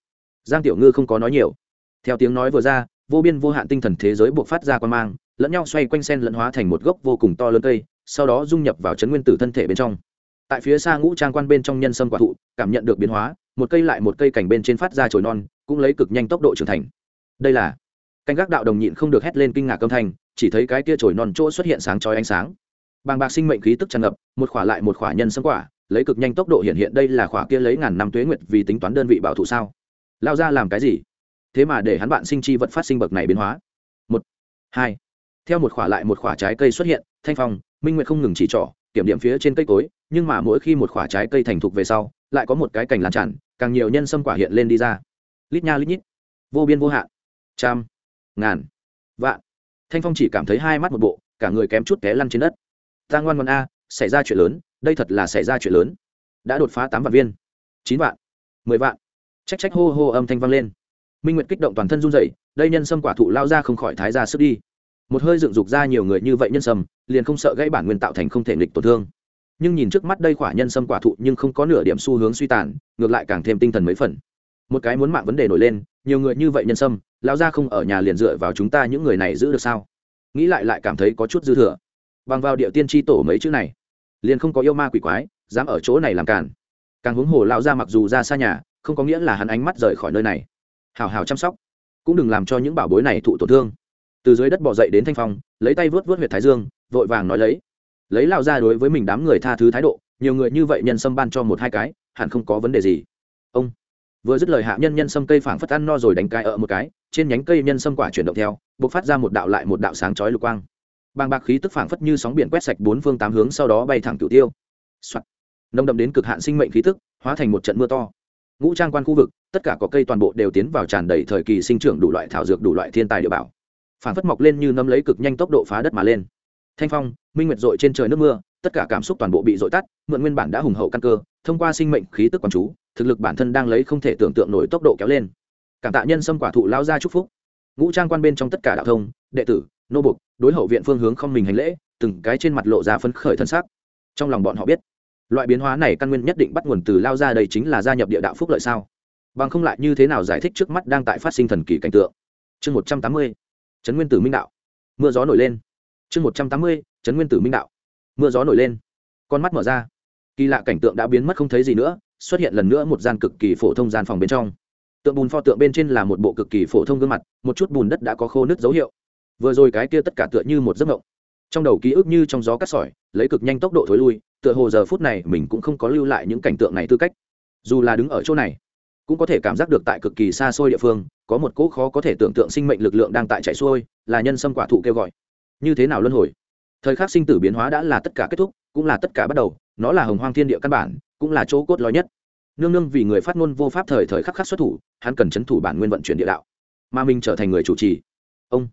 Speaker 1: Giang tiểu ngư không có nói nhiều. Theo tiếng nói vừa ra, vô biên vô hạn tinh thần thế giới buộc phát ra quan mang, lẫn nhau xoay quanh sen lẫn hóa thành một gốc vô cùng to lớn cây, sau đó dung nhập vào chấn nguyên tử thân thể bên trong tại phía xa ngũ trang quan bên trong nhân sâm quả thụ, cảm nhận được biến hóa, một cây lại một cây cảnh bên trên phát ra chồi non, cũng lấy cực nhanh tốc độ trưởng thành. Đây là canh gác đạo đồng nhịn không được hét lên kinh ngạc âm thanh, chỉ thấy cái kia chồi non chỗ xuất hiện sáng chói ánh sáng. Bàng bạc sinh mệnh khí tức tràn ngập, một khỏa lại một khỏa nhân sâm quả, lấy cực nhanh tốc độ hiện hiện đây là khỏa kia lấy ngàn năm tuế nguyệt vì tính toán đơn vị bảo thủ sao? Lao ra làm cái gì? Thế mà để hắn bạn sinh chi vật phát sinh bậc này biến hóa. Một, hai. Theo một khỏa lại một khỏa trái cây xuất hiện, thanh phong, minh nguyệt không ngừng chỉ trỏ kiểm điểm phía trên cây cối, nhưng mà mỗi khi một khoả trái cây thành thục về sau, lại có một cái cành lan tràn, càng nhiều nhân sâm quả hiện lên đi ra. Lít nha lít nhít. Vô biên vô hạn. Trăm. Ngàn. Vạn. Thanh phong chỉ cảm thấy hai mắt một bộ, cả người kém chút té lăn trên đất. Ta ngoan ngoan a, xảy ra chuyện lớn, đây thật là xảy ra chuyện lớn. Đã đột phá tám vạn viên. Chín vạn. Mười vạn. Trách trách hô hô âm thanh vang lên. Minh nguyệt kích động toàn thân run rẩy, đây nhân sâm quả thụ lao ra không khỏi thái ra sức đi một hơi dựng dục ra nhiều người như vậy nhân sâm, liền không sợ gãy bản nguyên tạo thành không thể nghịch tổn thương. Nhưng nhìn trước mắt đây quả nhân sâm quả thụ nhưng không có nửa điểm xu hướng suy tàn, ngược lại càng thêm tinh thần mấy phần. Một cái muốn mạng vấn đề nổi lên, nhiều người như vậy nhân sâm, lão gia không ở nhà liền dựa vào chúng ta những người này giữ được sao? Nghĩ lại lại cảm thấy có chút dư thừa. Bằng vào địa tiên tri tổ mấy chữ này, liền không có yêu ma quỷ quái, dám ở chỗ này làm càn. Càng huống hồ lão gia mặc dù ra xa nhà, không có nghĩa là hắn ánh mắt rời khỏi nơi này. Hào hào chăm sóc, cũng đừng làm cho những bảo bối này thụ tổn thương từ dưới đất bỏ dậy đến thanh phong, lấy tay vớt vớt huyệt thái dương, vội vàng nói lấy. Lấy lao ra đối với mình đám người tha thứ thái độ, nhiều người như vậy nhân sâm ban cho một hai cái, hẳn không có vấn đề gì. Ông, vừa dứt lời hạ nhân nhân sâm cây phảng phất ăn no rồi đánh cái ở một cái, trên nhánh cây nhân sâm quả chuyển động theo, bộc phát ra một đạo lại một đạo sáng chói lục quang. Bàng bạc khí tức phảng phất như sóng biển quét sạch bốn phương tám hướng sau đó bay thẳng cửu tiêu、Soạn. nông đậm đến cực hạn sinh mệnh khí tức, hóa thành một trận mưa to. Ngũ trang quan khu vực, tất cả có cây toàn bộ đều tiến vào tràn đầy thời kỳ sinh trưởng đủ loại thảo dược đủ loại thiên tài địa bảo phảng phất mọc lên như nấm lấy cực nhanh tốc độ phá đất mà lên. Thanh phong, minh nguyệt dội trên trời nước mưa, tất cả cảm xúc toàn bộ bị dội tắt, mượn nguyên bản đã hùng hậu căn cơ, thông qua sinh mệnh khí tức quán chú, thực lực bản thân đang lấy không thể tưởng tượng nổi tốc độ kéo lên. Cảm tạ nhân xâm quả thụ lao ra chúc phúc. Ngũ trang quan bên trong tất cả đạo thông, đệ tử, nô bục đối hậu viện phương hướng không mình hành lễ, từng cái trên mặt lộ ra phấn khởi thân xác trong lòng bọn họ biết, loại biến hóa này căn nguyên nhất định bắt nguồn từ lao ra đây chính là gia nhập địa đạo phúc lợi sao? Bằng không lại như thế nào giải thích trước mắt đang tại phát sinh thần kỳ cảnh tượng? Chương một trăm tám mươi trấn nguyên tử minh đạo. Mưa gió nổi lên. Chương một trăm tám mươi trấn nguyên tử minh đạo. Mưa gió nổi lên. Con mắt mở ra. Kỳ lạ cảnh tượng đã biến mất không thấy gì nữa, xuất hiện lần nữa một gian cực kỳ phổ thông gian phòng bên trong. Tượng bùn pho tượng bên trên là một bộ cực kỳ phổ thông gương mặt, một chút bùn đất đã có khô nứt dấu hiệu. Vừa rồi cái kia tất cả tựa như một giấc mộng. Trong đầu ký ức như trong gió cắt sỏi, lấy cực nhanh tốc độ thối lui, tựa hồ giờ phút này mình cũng không có lưu lại những cảnh tượng này tư cách. Dù là đứng ở chỗ này cũng có thể cảm giác được tại cực kỳ xa xôi địa phương, có một cỗ khó có thể tưởng tượng sinh mệnh lực lượng đang tại chạy xuôi, là nhân sâm quả thụ kêu gọi. Như thế nào luân hồi? Thời khắc sinh tử biến hóa đã là tất cả kết thúc, cũng là tất cả bắt đầu, nó là hồng hoang thiên địa căn bản, cũng là chỗ cốt lõi nhất. Nương nương vì người phát ngôn vô pháp thời thời khắc khắc xuất thủ, hắn cần chấn thủ bản nguyên vận chuyển địa đạo, mà mình trở thành người chủ trì. Ông.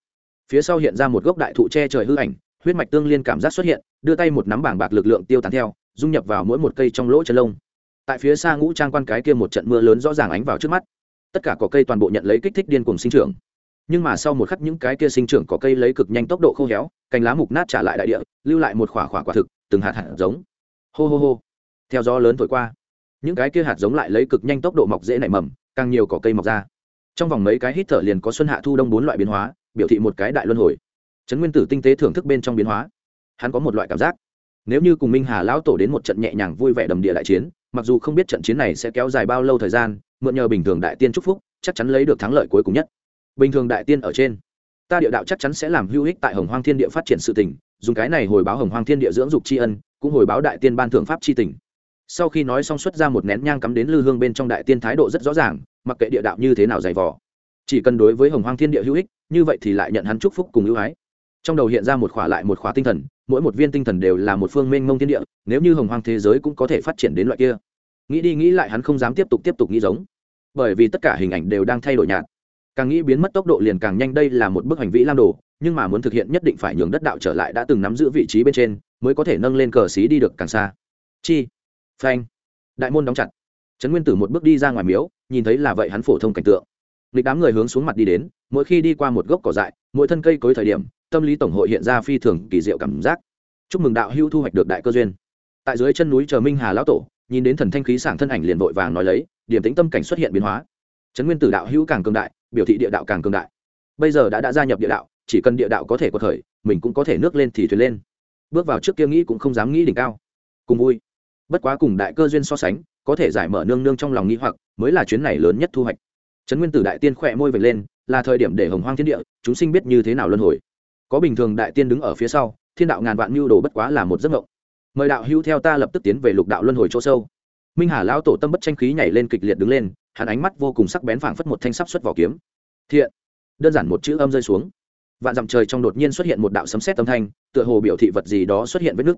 Speaker 1: Phía sau hiện ra một gốc đại thụ che trời hư ảnh, huyết mạch tương liên cảm giác xuất hiện, đưa tay một nắm bảng bạc lực lượng tiêu tán theo, dung nhập vào mỗi một cây trong lỗ chân lông tại phía xa ngũ trang quan cái kia một trận mưa lớn rõ ràng ánh vào trước mắt. Tất cả cỏ cây toàn bộ nhận lấy kích thích điên cùng sinh trưởng. Nhưng mà sau một khắc những cái kia sinh trưởng cỏ cây lấy cực nhanh tốc độ khô héo, cành lá mục nát trả lại đại địa, lưu lại một khỏa khỏa quả thực, từng hạt hạt giống. Hô hô hô. Theo gió lớn thổi qua, những cái kia hạt giống lại lấy cực nhanh tốc độ mọc dễ nảy mầm, càng nhiều cỏ cây mọc ra. Trong vòng mấy cái hít thở liền có xuân hạ thu đông bốn loại biến hóa, biểu thị một cái đại luân hồi. Trấn nguyên tử tinh tế thưởng thức bên trong biến hóa. Hắn có một loại cảm giác. Nếu như cùng minh hà lão tổ đến một trận nhẹ nhàng vui vẻ đầm địa đại chiến mặc dù không biết trận chiến này sẽ kéo dài bao lâu thời gian, mượn nhờ bình thường đại tiên chúc phúc, chắc chắn lấy được thắng lợi cuối cùng nhất. Bình thường đại tiên ở trên, ta địa đạo chắc chắn sẽ làm hữu ích tại hồng hoang thiên địa phát triển sự tỉnh dùng cái này hồi báo hồng hoang thiên địa dưỡng dục tri ân, cũng hồi báo đại tiên ban thượng pháp tri tỉnh sau khi nói xong xuất ra một nén nhang cắm đến lư hương bên trong đại tiên thái độ rất rõ ràng, mặc kệ địa đạo như thế nào dày vỏ chỉ cần đối với hồng hoang thiên địa hữu ích, như vậy thì lại nhận hắn chúc phúc cùng ưu ái. Trong đầu hiện ra một khỏa lại một khóa tinh thần mỗi một viên tinh thần đều là một phương mênh mông thiên địa, nếu như hồng hoang thế giới cũng có thể phát triển đến loại kia. Nghĩ đi nghĩ lại hắn không dám tiếp tục tiếp tục nghĩ giống. Bởi vì tất cả hình ảnh đều đang thay đổi nhạt. Càng nghĩ biến mất tốc độ liền càng nhanh, đây là một bức hành vĩ lam đồ, nhưng mà muốn thực hiện nhất định phải nhường đất đạo trở lại đã từng nắm giữ vị trí bên trên, mới có thể nâng lên cờ xí đi được càng xa. Chi. Phanh. Đại môn đóng chặt. Trấn nguyên tử một bước đi ra ngoài miếu, nhìn thấy là vậy hắn phổ thông cảnh tượng. Lịch đám người hướng xuống mặt đi đến, mỗi khi đi qua một gốc cỏ dại, mỗi thân cây cối thời điểm tâm lý tổng hội hiện ra phi thường kỳ diệu cảm giác. Chúc mừng đạo hữu thu hoạch được đại cơ duyên. Tại dưới chân núi chờ minh hà lão tổ, nhìn đến thần thanh khí sảng thân ảnh liền vội vàng nói lấy, điểm tính tâm cảnh xuất hiện biến hóa. Trấn nguyên tử đạo hữu càng cường đại, biểu thị địa đạo càng cường đại. Bây giờ đã đã gia nhập địa đạo, chỉ cần địa đạo có thể có thời, mình cũng có thể nước lên thì thuyền lên. Bước vào trước kia nghĩ cũng không dám nghĩ đỉnh cao. Cùng vui. Bất quá cùng đại cơ duyên so sánh, có thể giải mở nương nương trong lòng nghĩ hoặc, mới là chuyến này lớn nhất thu hoạch. Trấn nguyên tử đại tiên khỏe môi vệt lên, là thời điểm để hồng hoang thiên địa, chúng sinh biết như thế nào luân hồi có bình thường đại tiên đứng ở phía sau, thiên đạo ngàn vạn mưu đồ bất quá là một giấc mộng. Mời đạo hữu theo ta lập tức tiến về lục đạo luân hồi chỗ sâu. Minh hà lão tổ tâm bất tranh khí nhảy lên kịch liệt đứng lên, hắn ánh mắt vô cùng sắc bén phảng phất một thanh sắp xuất vỏ kiếm. Thiện. Đơn giản một chữ âm rơi xuống. Vạn dặm trời trong đột nhiên xuất hiện một đạo sấm sét âm thanh, tựa hồ biểu thị vật gì đó xuất hiện với nứt.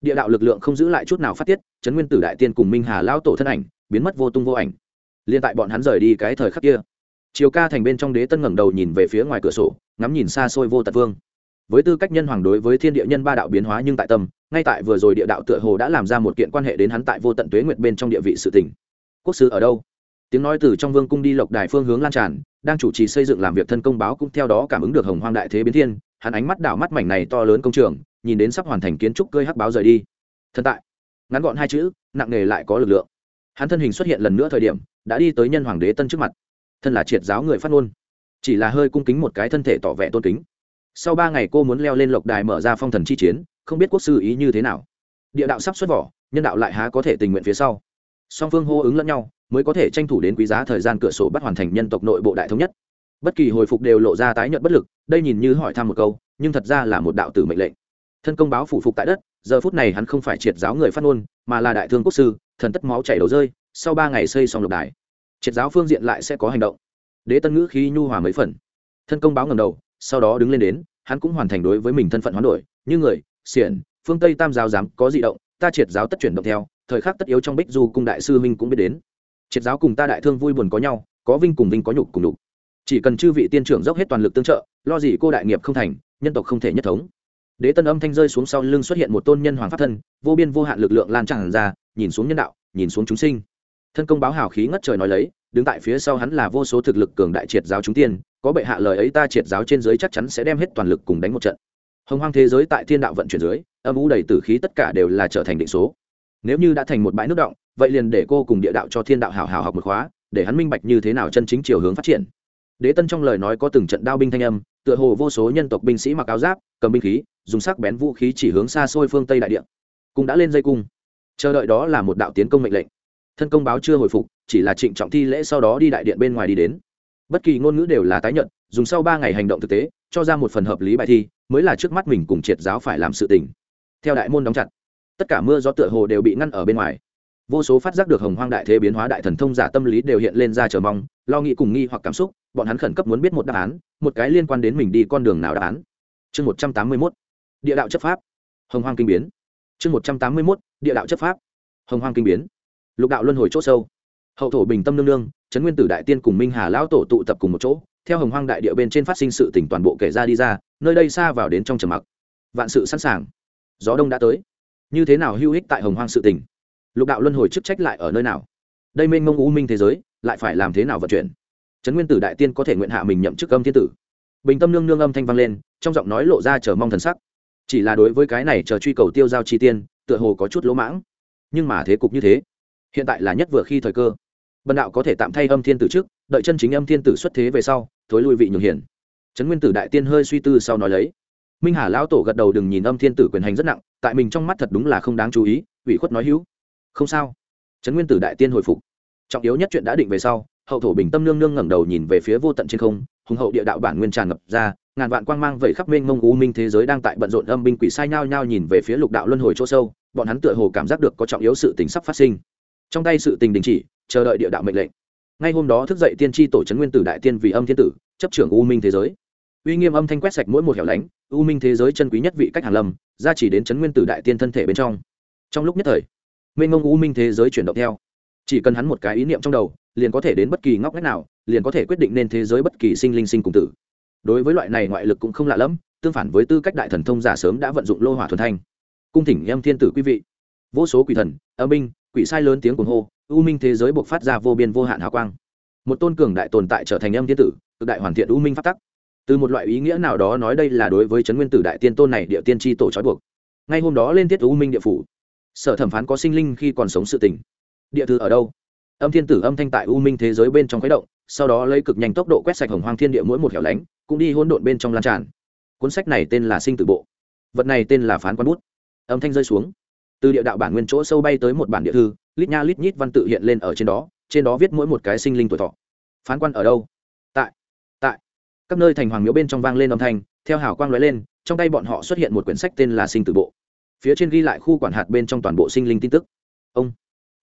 Speaker 1: Địa đạo lực lượng không giữ lại chút nào phát tiết chấn nguyên tử đại tiên cùng minh hà lão tổ thân ảnh, biến mất vô tung vô ảnh. Liên tại bọn hắn rời đi cái thời khắc kia chiều ca thành bên trong đế tân ngẩng đầu nhìn về phía ngoài cửa sổ, ngắm nhìn xa xôi vô tận vương với tư cách nhân hoàng đối với thiên địa nhân ba đạo biến hóa nhưng tại tâm, ngay tại vừa rồi địa đạo tựa hồ đã làm ra một kiện quan hệ đến hắn tại vô tận tuế nguyệt bên trong địa vị sự tỉnh quốc sứ ở đâu? Tiếng nói từ trong vương cung đi lộc đài phương hướng lan tràn, đang chủ trì xây dựng làm việc thân công báo cũng theo đó cảm ứng được hồng hoang đại thế biến thiên, hắn ánh mắt đảo mắt mảnh này to lớn công trường, nhìn đến sắp hoàn thành kiến trúc cơi hắc báo rời đi. Thân tại. Ngắn gọn hai chữ, nặng nghề lại có lực lượng. Hắn thân hình xuất hiện lần nữa thời điểm, đã đi tới nhân hoàng đế tân trước mặt. Thân là triệt giáo người phát ngôn. Chỉ là hơi cung kính một cái thân thể tỏ vẻ tôn kính sau ba ngày cô muốn leo lên lộc đài mở ra phong thần chi chiến, không biết quốc sư ý như thế nào. Địa đạo sắp xuất vỏ, nhân đạo lại há có thể tình nguyện phía sau. Song phương hô ứng lẫn nhau, mới có thể tranh thủ đến quý giá thời gian cửa sổ bắt hoàn thành nhân tộc nội bộ đại thống nhất. Bất kỳ hồi phục đều lộ ra tái nhận bất lực, đây nhìn như hỏi thăm một câu, nhưng thật ra là một đạo tử mệnh lệnh. Thân công báo phủ phục tại đất, giờ phút này hắn không phải triệt giáo người phát ngôn, mà là đại thương quốc sư, thần tất máu chảy đầu rơi, sau ba ngày xây xong lục đài. Triệt giáo phương diện lại sẽ có hành động. Đế tân ngữ khí nhu hòa mấy phần. Thân công báo ngầm đầu sau đó đứng lên đến, hắn cũng hoàn thành đối với mình thân phận hoán đổi. Như người, xiển, phương tây tam giáo dám có di động, ta triệt giáo tất chuyển động theo, thời khắc tất yếu trong bích du cung đại sư minh cũng biết đến. Triệt giáo cùng ta đại thương vui buồn có nhau, có vinh cùng vinh có nhục cùng nhục. Chỉ cần chư vị tiên trưởng dốc hết toàn lực tương trợ, lo gì cô đại nghiệp không thành, nhân tộc không thể nhất thống. Đế tân âm thanh rơi xuống sau lưng xuất hiện một tôn nhân hoàng pháp thân, vô biên vô hạn lực lượng lan tràn ra, nhìn xuống nhân đạo, nhìn xuống chúng sinh. Thân công báo hào khí ngất trời nói lấy, đứng tại phía sau hắn là vô số thực lực cường đại triệt giáo chúng tiên có bệ hạ lời ấy ta triệt giáo trên dưới chắc chắn sẽ đem hết toàn lực cùng đánh một trận. Hồng hoang thế giới tại thiên đạo vận chuyển dưới, âm u đầy tử khí tất cả đều là trở thành định số. Nếu như đã thành một bãi nước động, vậy liền để cô cùng địa đạo cho thiên đạo hào hào học một khóa, để hắn minh bạch như thế nào chân chính chiều hướng phát triển. Đế tân trong lời nói có từng trận đao binh thanh âm, tựa hồ vô số nhân tộc binh sĩ mặc áo giáp, cầm binh khí, dùng sắc bén vũ khí chỉ hướng xa xôi phương tây đại địa. Cũng đã lên dây cung. Chờ đợi đó là một đạo tiến công mệnh lệnh. Thân công báo chưa hồi phục, chỉ là trịnh trọng thi lễ sau đó đi đại điện bên ngoài đi đến bất kỳ ngôn ngữ đều là tái nhận dùng sau ba ngày hành động thực tế, cho ra một phần hợp lý bài thi, mới là trước mắt mình cùng triệt giáo phải làm sự tình. Theo đại môn đóng chặt, tất cả mưa gió tựa hồ đều bị ngăn ở bên ngoài. Vô số phát giác được hồng hoang đại thế biến hóa đại thần thông giả tâm lý đều hiện lên ra chờ mong, lo nghĩ cùng nghi hoặc cảm xúc, bọn hắn khẩn cấp muốn biết một đáp án, một cái liên quan đến mình đi con đường nào đáp án. Chương một trăm tám mươi mốt, địa đạo chấp pháp. Hồng hoang kinh biến. Chương một trăm tám mươi mốt, địa đạo chấp pháp. Hồng hoang kinh biến. Lục đạo luân hồi c h ỗ sâu. Hậu thổ bình tâm nương nương trấn nguyên tử đại tiên cùng minh hà lão tổ tụ tập cùng một chỗ, theo hồng hoang đại địa bên trên phát sinh sự tỉnh toàn bộ kể ra đi ra, nơi đây xa vào đến trong trầm mặc. Vạn sự sẵn sàng. Gió đông đã tới. Như thế nào hữu ích tại hồng hoang sự tỉnh lục đạo luân hồi chức trách lại ở nơi nào? Đây mênh mông u minh thế giới, lại phải làm thế nào vận chuyển? Trấn nguyên tử đại tiên có thể nguyện hạ mình nhậm chức âm thiên tử. Bình tâm nương nương âm thanh vang lên, trong giọng nói lộ ra chờ mong thần sắc. Chỉ là đối với cái này chờ truy cầu tiêu giao chi tiên, tựa hồ có chút lỗ mãng. Nhưng mà thế cục như thế, hiện tại là nhất vừa khi thời cơ bần đạo có thể tạm thay âm thiên tử trước, đợi chân chính âm thiên tử xuất thế về sau, thối lui vị nhường hiển trấn nguyên tử đại tiên hơi suy tư sau nói lấy. Minh hà lão tổ gật đầu đừng nhìn âm thiên tử quyền hành rất nặng, tại mình trong mắt thật đúng là không đáng chú ý, ủy khuất nói hữu. Không sao. Trấn nguyên tử đại tiên hồi phục. Trọng yếu nhất chuyện đã định về sau, hậu thổ bình tâm nương nương ngẩng đầu nhìn về phía vô tận trên không, hùng hậu địa đạo bản nguyên tràn ngập ra, ngàn vạn quang mang vẩy khắp mênh mông u minh thế giới đang tại bận rộn âm binh quỷ sai nhau nhao nhìn về phía lục đạo luân hồi chỗ sâu, bọn hắn tựa hồ cảm giác được có trọng yếu sự tình sắp phát sinh. Trong tay sự tình đình chỉ chờ đợi địa đạo mệnh lệnh. Ngay hôm đó thức dậy tiên tri tổ trấn nguyên tử đại tiên vì âm thiên tử, chấp trưởng u minh thế giới. Uy nghiêm âm thanh quét sạch mỗi một hẻo lánh, u minh thế giới chân quý nhất vị cách hàn lâm ra chỉ đến trấn nguyên tử đại tiên thân thể bên trong. Trong lúc nhất thời, mênh mông u minh thế giới chuyển động theo. Chỉ cần hắn một cái ý niệm trong đầu, liền có thể đến bất kỳ ngóc ngách nào, liền có thể quyết định nên thế giới bất kỳ sinh linh sinh cùng tử. Đối với loại này ngoại lực cũng không lạ lẫm, tương phản với tư cách đại thần thông giả sớm đã vận dụng lô hỏa thuần thanh. Cung thỉnh em thiên tử quý vị. Vô số quỷ thần, âm binh, quỷ sai lớn tiếng cuồng hô u minh thế giới buộc phát ra vô biên vô hạn hào quang. Một tôn cường đại tồn tại trở thành âm thiên tử, cực đại hoàn thiện u minh phát tắc. Từ một loại ý nghĩa nào đó nói đây là đối với trấn nguyên tử đại tiên tôn này địa tiên tri tổ trói buộc. Ngay hôm đó lên tiết u minh địa phủ, sở thẩm phán có sinh linh khi còn sống sự tình. Địa thư ở đâu? Âm thiên tử âm thanh tại u minh thế giới bên trong khuấy động, sau đó lấy cực nhanh tốc độ quét sạch hồng hoang thiên địa mỗi một hẻo lánh, cũng đi hỗn độn bên trong lan tràn. Cuốn sách này tên là sinh tử bộ. Vật này tên là phán quan bút. Âm thanh rơi xuống từ địa đạo bản nguyên chỗ sâu bay tới một bản địa thư, lít nha lít nhít văn tự hiện lên ở trên đó trên đó viết mỗi một cái sinh linh tuổi thọ. Phán quan ở đâu? Tại tại. Các nơi thành hoàng miếu bên trong vang lên âm thanh, theo hào quang lóe lên, trong tay bọn họ xuất hiện một quyển sách tên là sinh tử bộ. Phía trên ghi lại khu quản hạt bên trong toàn bộ sinh linh tin tức. Ông.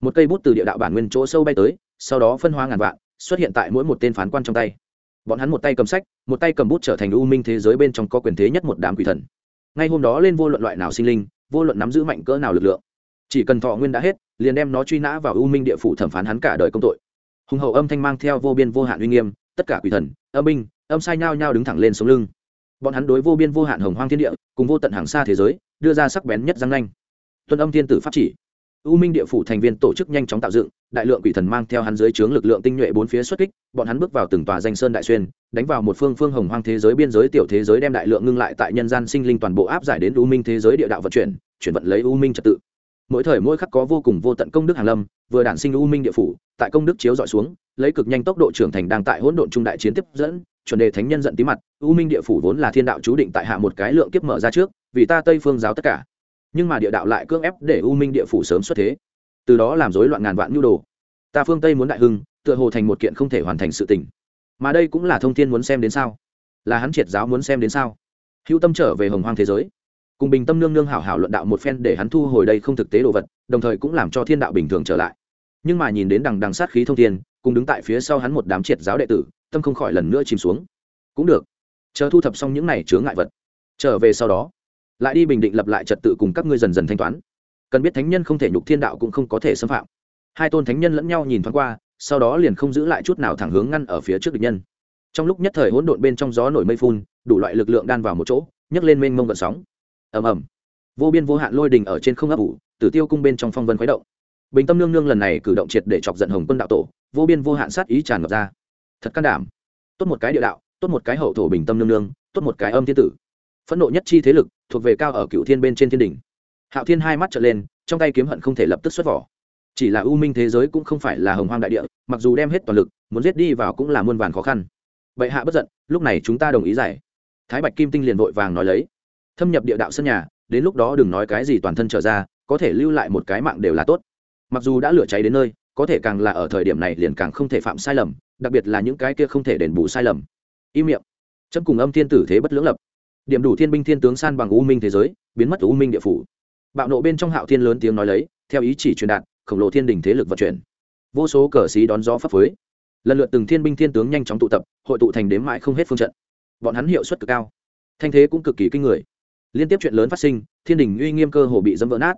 Speaker 1: Một cây bút từ địa đạo bản nguyên chỗ sâu bay tới, sau đó phân hóa ngàn vạn, xuất hiện tại mỗi một tên phán quan trong tay. Bọn hắn một tay cầm sách, một tay cầm bút trở thành u minh thế giới bên trong có quyền thế nhất một đám quỷ thần. Ngay hôm đó lên vô luận loại nào sinh linh vô luận nắm giữ mạnh cỡ nào lực lượng. Chỉ cần thọ nguyên đã hết, liền đem nó truy nã vào u minh địa phủ thẩm phán hắn cả đời công tội. Hùng hậu âm thanh mang theo vô biên vô hạn uy nghiêm, tất cả quỷ thần, âm binh, âm sai nhao nhao đứng thẳng lên sống lưng. Bọn hắn đối vô biên vô hạn hồng hoang thiên địa, cùng vô tận hàng xa thế giới, đưa ra sắc bén nhất răng nanh. Tuân âm thiên tử pháp chỉ u minh địa phủ thành viên tổ chức nhanh chóng tạo dựng, đại lượng quỷ thần mang theo hắn dưới trướng lực lượng tinh nhuệ bốn phía xuất kích, bọn hắn bước vào từng tòa danh sơn đại xuyên, đánh vào một phương phương hồng hoang thế giới biên giới tiểu thế giới đem đại lượng ngưng lại tại nhân gian sinh linh toàn bộ áp giải đến u minh thế giới địa đạo vận chuyển chuyển vận lấy u minh trật tự. Mỗi thời mỗi khắc có vô cùng vô tận công đức hàng lâm, vừa đản sinh u minh địa phủ, tại công đức chiếu dọi xuống, lấy cực nhanh tốc độ trưởng thành đang tại hỗn độn trung đại chiến tiếp dẫn, chuẩn đề thánh nhân giận tí mặt, u minh địa phủ vốn là thiên đạo chú định tại hạ một cái lượng kiếp mở ra trước, vì ta tây phương giáo tất cả nhưng mà địa đạo lại cưỡng ép để u minh địa phủ sớm xuất thế. Từ đó làm rối loạn ngàn vạn nhu đồ. Ta phương tây muốn đại hưng, tựa hồ thành một kiện không thể hoàn thành sự tình. Mà đây cũng là thông thiên muốn xem đến sao? Là hắn triệt giáo muốn xem đến sao? Hữu tâm trở về hồng hoang thế giới. Cùng bình tâm nương nương hảo hảo luận đạo một phen để hắn thu hồi đây không thực tế đồ vật, đồng thời cũng làm cho thiên đạo bình thường trở lại. Nhưng mà nhìn đến đằng đằng sát khí thông thiên, cùng đứng tại phía sau hắn một đám triệt giáo đệ tử, tâm không khỏi lần nữa chìm xuống. Cũng được. Chờ thu thập xong những này chướng ngại vật. Trở về sau đó lại đi bình định lập lại trật tự cùng các ngươi dần dần thanh toán. Cần biết thánh nhân không thể nhục thiên đạo cũng không có thể xâm phạm. Hai tôn thánh nhân lẫn nhau nhìn thoáng qua, sau đó liền không giữ lại chút nào thẳng hướng ngăn ở phía trước địch nhân. Trong lúc nhất thời hỗn độn bên trong gió nổi mây phun, đủ loại lực lượng đan vào một chỗ, nhấc lên mênh mông gợn sóng. Ầm ầm. Vô biên vô hạn lôi đình ở trên không ấp ủ, tử tiêu cung bên trong phong vân khuấy động. Bình tâm nương nương lần này cử động triệt để chọc giận hồng quân đạo tổ, vô biên vô hạn sát ý tràn ngập ra. Thật can đảm. Tốt một cái địa đạo, tốt một cái hậu thổ bình tâm nương nương, tốt một cái âm thiên tử phẫn nộ nhất chi thế lực thuộc về cao ở cựu thiên bên trên thiên đỉnh. Hạo thiên hai mắt trở lên, trong tay kiếm hận không thể lập tức xuất vỏ. Chỉ là ưu minh thế giới cũng không phải là hồng hoang đại địa, mặc dù đem hết toàn lực, muốn giết đi vào cũng là muôn vàn khó khăn. Bệ hạ bất giận, lúc này chúng ta đồng ý giải. Thái bạch kim tinh liền vội vàng nói lấy. Thâm nhập địa đạo sân nhà, đến lúc đó đừng nói cái gì toàn thân trở ra, có thể lưu lại một cái mạng đều là tốt. Mặc dù đã lửa cháy đến nơi, có thể càng là ở thời điểm này liền càng không thể phạm sai lầm, đặc biệt là những cái kia không thể đền bù sai lầm. Im miệng. Chấm cùng âm thiên tử thế bất lưỡng lập điểm đủ thiên binh thiên tướng san bằng u minh thế giới, biến mất u minh địa phủ. Bạo nộ bên trong hạo thiên lớn tiếng nói lấy, theo ý chỉ truyền đạt, khổng lồ thiên đình thế lực vận chuyển. Vô số cờ xí đón gió phấp phới. Lần lượt từng thiên binh thiên tướng nhanh chóng tụ tập, hội tụ thành đếm mãi không hết phương trận. Bọn hắn hiệu suất cực cao. Thanh thế cũng cực kỳ kinh người. Liên tiếp chuyện lớn phát sinh, thiên đình uy nghiêm cơ hồ bị dâm vỡ nát.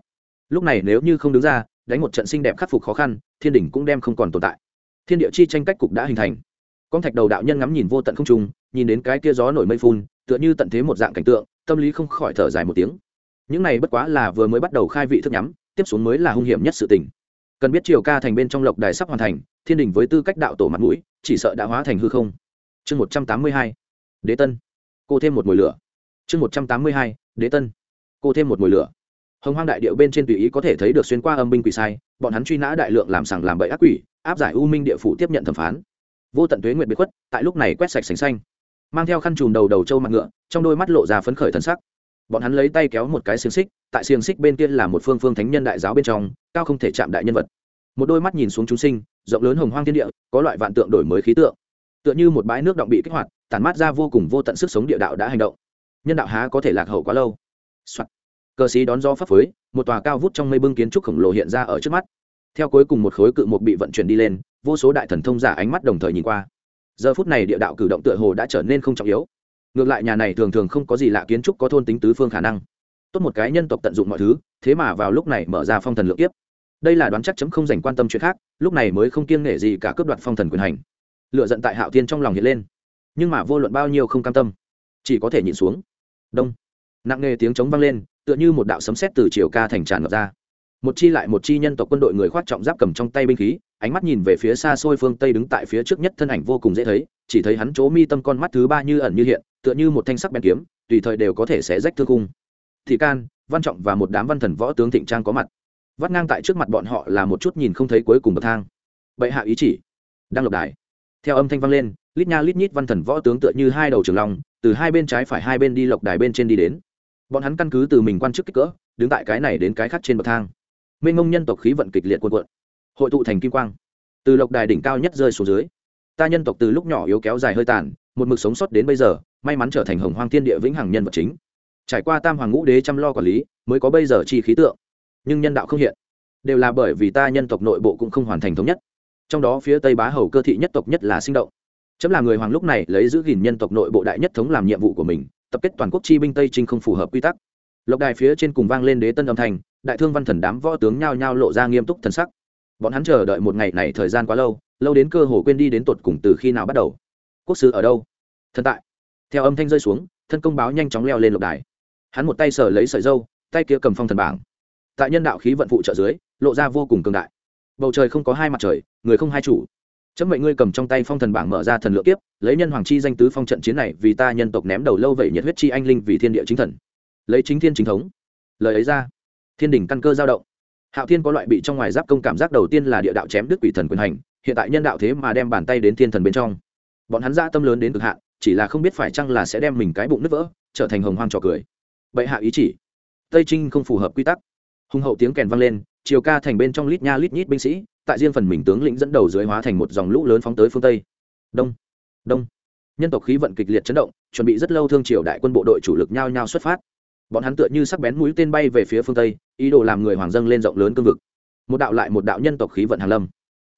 Speaker 1: Lúc này nếu như không đứng ra, đánh một trận xinh đẹp khắc phục khó khăn, thiên đình cũng đem không còn tồn tại. Thiên địa chi tranh cách cục đã hình thành. Con thạch đầu đạo nhân ngắm nhìn vô tận không trung, nhìn đến cái kia gió nổi mây phun tựa như tận thế một dạng cảnh tượng, tâm lý không khỏi thở dài một tiếng. Những này bất quá là vừa mới bắt đầu khai vị thức nhắm, tiếp xuống mới là hung hiểm nhất sự tình. Cần biết triều ca thành bên trong lộc đài sắp hoàn thành, thiên đình với tư cách đạo tổ mặt mũi, chỉ sợ đã hóa thành hư không. Chương một trăm tám mươi hai, đế tân. Cô thêm một mùi lửa. Chương một trăm tám mươi hai, đế tân. Cô thêm một mùi lửa. Hồng hoang đại điệu bên trên tùy ý có thể thấy được xuyên qua âm binh quỷ sai, bọn hắn truy nã đại lượng làm sằng làm bậy ác quỷ, áp giải u minh địa phủ tiếp nhận thẩm phán. Vô tận tuế nguyệt biệt khuất, tại lúc này quét sạch sành xanh mang theo khăn chùm đầu đầu trâu mặt ngựa, trong đôi mắt lộ ra phấn khởi thần sắc. Bọn hắn lấy tay kéo một cái xiềng xích, tại xiềng xích bên kia là một phương phương thánh nhân đại giáo bên trong, cao không thể chạm đại nhân vật. Một đôi mắt nhìn xuống chúng sinh, rộng lớn hồng hoang thiên địa, có loại vạn tượng đổi mới khí tượng. Tựa như một bãi nước động bị kích hoạt, tản mát ra vô cùng vô tận sức sống địa đạo đã hành động. Nhân đạo há có thể lạc hậu quá lâu、Soạn. cờ sĩ đón gió pháp phới, một tòa cao vút trong mây bưng kiến trúc khổng lồ hiện ra ở trước mắt. Theo cuối cùng một khối cự mục bị vận chuyển đi lên, vô số đại thần thông giả ánh mắt đồng thời nhìn qua giờ phút này địa đạo cử động tựa hồ đã trở nên không trọng yếu. Ngược lại nhà này thường thường không có gì lạ kiến trúc có thôn tính tứ phương khả năng. Tốt một cái nhân tộc tận dụng mọi thứ, thế mà vào lúc này mở ra phong thần lượng tiếp đây là đoán chắc chấm không dành quan tâm chuyện khác, lúc này mới không kiêng nể gì cả cướp đoạt phong thần quyền hành. Lựa giận tại hạo thiên trong lòng hiện lên. Nhưng mà vô luận bao nhiêu không cam tâm, chỉ có thể nhìn xuống. Đông. Nặng nề tiếng trống vang lên, tựa như một đạo sấm sét từ chiều ca thành tràn ngập ra một chi lại một chi nhân tộc quân đội người khoác trọng giáp cầm trong tay binh khí, ánh mắt nhìn về phía xa xôi phương tây đứng tại phía trước nhất thân ảnh vô cùng dễ thấy, chỉ thấy hắn chỗ mi tâm con mắt thứ ba như ẩn như hiện, tựa như một thanh sắc bèn kiếm, tùy thời đều có thể sẽ rách thương cung thị can, văn trọng và một đám văn thần võ tướng thịnh trang có mặt. Vắt ngang tại trước mặt bọn họ là một chút nhìn không thấy cuối cùng bậc thang. Bệ hạ ý chỉ. Đang lộc đài. Theo âm thanh vang lên, lít nha lít nhít văn thần võ tướng tựa như hai đầu trường long, từ hai bên trái phải hai bên đi lộc đài bên trên đi đến. Bọn hắn căn cứ từ mình quan chức kích cỡ, đứng tại cái này đến cái khác trên bậc thang mênh ngông nhân tộc khí vận kịch liệt cuộn cuộn. Hội tụ thành kim quang. Từ lộc đài đỉnh cao nhất rơi xuống dưới. Ta nhân tộc từ lúc nhỏ yếu kéo dài hơi tàn, một mực sống sót đến bây giờ, may mắn trở thành hồng hoang thiên địa vĩnh hằng nhân vật chính. Trải qua tam hoàng ngũ đế chăm lo quản lý, mới có bây giờ chi khí tượng. Nhưng nhân đạo không hiện. Đều là bởi vì ta nhân tộc nội bộ cũng không hoàn thành thống nhất. Trong đó phía tây bá hầu cơ thị nhất tộc nhất là sinh động. Chấm là người hoàng lúc này lấy giữ gìn nhân tộc nội bộ đại nhất thống làm nhiệm vụ của mình, tập kết toàn quốc chi binh tây trinh không phù hợp quy tắc lộc đài phía trên cùng vang lên đế tân âm thanh, đại thương văn thần đám võ tướng nhao nhao lộ ra nghiêm túc thần sắc. Bọn hắn chờ đợi một ngày này thời gian quá lâu lâu đến cơ hồ quên đi đến tột cùng từ khi nào bắt đầu. Quốc sứ ở đâu? Thần tại. Theo âm thanh rơi xuống, thân công báo nhanh chóng leo lên lộc đài. Hắn một tay sờ lấy sợi dâu, tay kia cầm phong thần bảng. Tại nhân đạo khí vận phụ trợ dưới, lộ ra vô cùng cường đại. Bầu trời không có hai mặt trời, người không hai chủ. Chấm mệnh ngươi cầm trong tay phong thần bảng mở ra thần lựa kiếp, lấy nhân hoàng chi danh tứ phong trận chiến này vì ta nhân tộc ném đầu lâu vậy nhiệt huyết chi anh linh vì thiên địa chính thần lấy chính thiên chính thống. Lời ấy ra, thiên đình căn cơ giao động. Hạo thiên có loại bị trong ngoài giáp công cảm giác đầu tiên là địa đạo chém đức quỷ thần quyền hành, hiện tại nhân đạo thế mà đem bàn tay đến thiên thần bên trong. Bọn hắn ra tâm lớn đến cực hạn, chỉ là không biết phải chăng là sẽ đem mình cái bụng nứt vỡ, trở thành hồng hoang trò cười. Bệ hạ ý chỉ. Tây trinh không phù hợp quy tắc. Hùng hậu tiếng kèn vang lên chiều ca thành bên trong lít nha lít nhít binh sĩ, tại riêng phần mình tướng lĩnh dẫn đầu dưới hóa thành một dòng lũ lớn phóng tới phương tây. Đông đông. Nhân tộc khí vận kịch liệt chấn động, chuẩn bị rất lâu thương triều đại quân bộ đội chủ lực nhao nhao xuất phát bọn hắn tựa như sắc bén mũi tên bay về phía phương tây, ý đồ làm người hoàng dâng lên rộng lớn cương vực. Một đạo lại một đạo nhân tộc khí vận hàn lâm.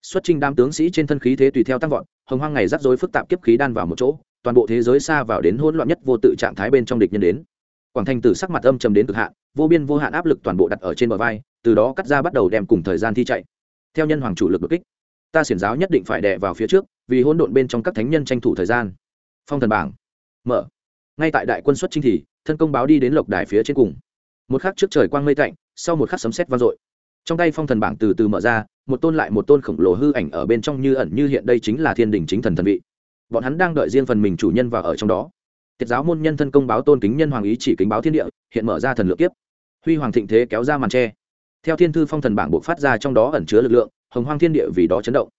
Speaker 1: Xuất trình đám tướng sĩ trên thân khí thế tùy theo tăng vọt, hồng hoang ngày rắc rối phức tạp kiếp khí đan vào một chỗ, toàn bộ thế giới xa vào đến hỗn loạn nhất vô tự trạng thái bên trong địch nhân đến. Quảng thành tử sắc mặt âm trầm đến cực hạn, vô biên vô hạn áp lực toàn bộ đặt ở trên bờ vai, từ đó cắt ra bắt đầu đem cùng thời gian thi chạy. Theo nhân hoàng chủ lực đột kích, ta xiển giáo nhất định phải đè vào phía trước, vì hỗn độn bên trong các thánh nhân tranh thủ thời gian. Phong thần bảng. Mở ngay tại đại quân xuất chinh thì, thân công báo đi đến lộc đài phía trên cùng. Một khắc trước trời quang mây tạnh, sau một khắc sấm sét vang dội. Trong tay phong thần bảng từ từ mở ra, một tôn lại một tôn khổng lồ hư ảnh ở bên trong như ẩn như hiện đây chính là thiên đình chính thần thần vị. Bọn hắn đang đợi riêng phần mình chủ nhân và ở trong đó. Tiết giáo môn nhân thân công báo tôn kính nhân hoàng ý chỉ kính báo thiên địa, hiện mở ra thần lượng kiếp. Huy hoàng thịnh thế kéo ra màn tre. Theo thiên thư phong thần bảng buộc phát ra trong đó ẩn chứa lực lượng, hồng hoang thiên địa vì đó chấn động.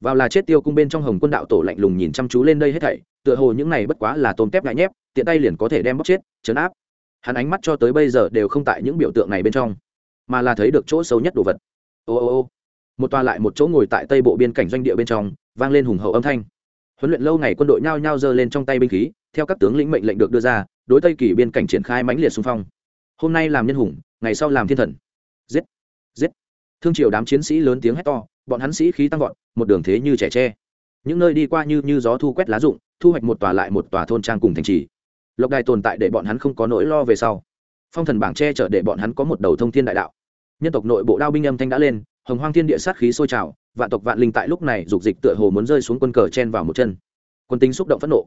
Speaker 1: Vào là chết tiêu cung bên trong hồng quân đạo tổ lạnh lùng nhìn chăm chú lên đây hết thảy, tựa hồ những này bất quá là tôm tép ngại nhép tiện tay liền có thể đem bóc chết, chấn áp. Hắn ánh mắt cho tới bây giờ đều không tại những biểu tượng này bên trong, mà là thấy được chỗ xấu nhất đồ vật. Ô ô ô. Một tòa lại một chỗ ngồi tại tây bộ biên cảnh doanh địa bên trong, vang lên hùng hậu âm thanh. Huấn luyện lâu ngày quân đội nhao nhao giơ lên trong tay binh khí, theo các tướng lĩnh mệnh lệnh được đưa ra, đối tây kỳ biên cảnh triển khai mãnh liệt xung phong. Hôm nay làm nhân hùng, ngày sau làm thiên thần. Giết giết. Thương triều đám chiến sĩ lớn tiếng hét to, bọn hắn sĩ khí tăng vọt, một đường thế như trẻ tre. Những nơi đi qua như như gió thu quét lá rụng, thu hoạch một tòa lại một tòa thôn trang cùng thành trì lộc đài tồn tại để bọn hắn không có nỗi lo về sau. Phong thần bảng che chở để bọn hắn có một đầu thông thiên đại đạo. Nhân tộc nội bộ đao binh âm thanh đã lên, hồng hoang thiên địa sát khí sôi trào, vạn tộc vạn linh tại lúc này dục dịch tựa hồ muốn rơi xuống quân cờ chen vào một chân. Quân tính xúc động phẫn nộ,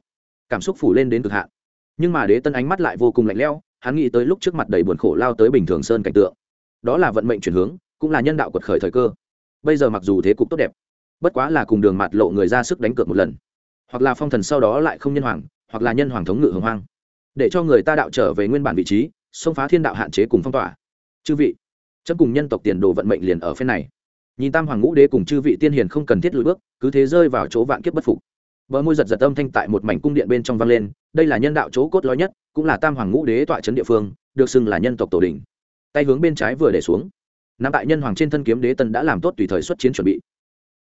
Speaker 1: cảm xúc phủ lên đến cực hạn. Nhưng mà đế tân ánh mắt lại vô cùng lạnh lẽo, hắn nghĩ tới lúc trước mặt đầy buồn khổ lao tới bình thường sơn cảnh tượng. Đó là vận mệnh chuyển hướng, cũng là nhân đạo quật khởi thời cơ. Bây giờ mặc dù thế cục tốt đẹp, bất quá là cùng đường mặt lộ người ra sức đánh cược một lần. Hoặc là phong thần sau đó lại không nhân hoàng, hoặc là nhân hoàng thống ngự hồng hoang để cho người ta đạo trở về nguyên bản vị trí, xông phá thiên đạo hạn chế cùng phong tỏa. Chư vị, chấm cùng nhân tộc tiền đồ vận mệnh liền ở phen này. Nhìn tam hoàng ngũ đế cùng chư vị tiên hiền không cần thiết lùi bước, cứ thế rơi vào chỗ vạn kiếp bất phục. Bờ môi giật giật âm thanh tại một mảnh cung điện bên trong vang lên, đây là nhân đạo chỗ cốt lõi nhất, cũng là tam hoàng ngũ đế tọa trấn địa phương, được xưng là nhân tộc tổ đình tay hướng bên trái vừa để xuống. Nằm tại nhân hoàng trên thân kiếm đế tân đã làm tốt tùy thời xuất chiến chuẩn bị.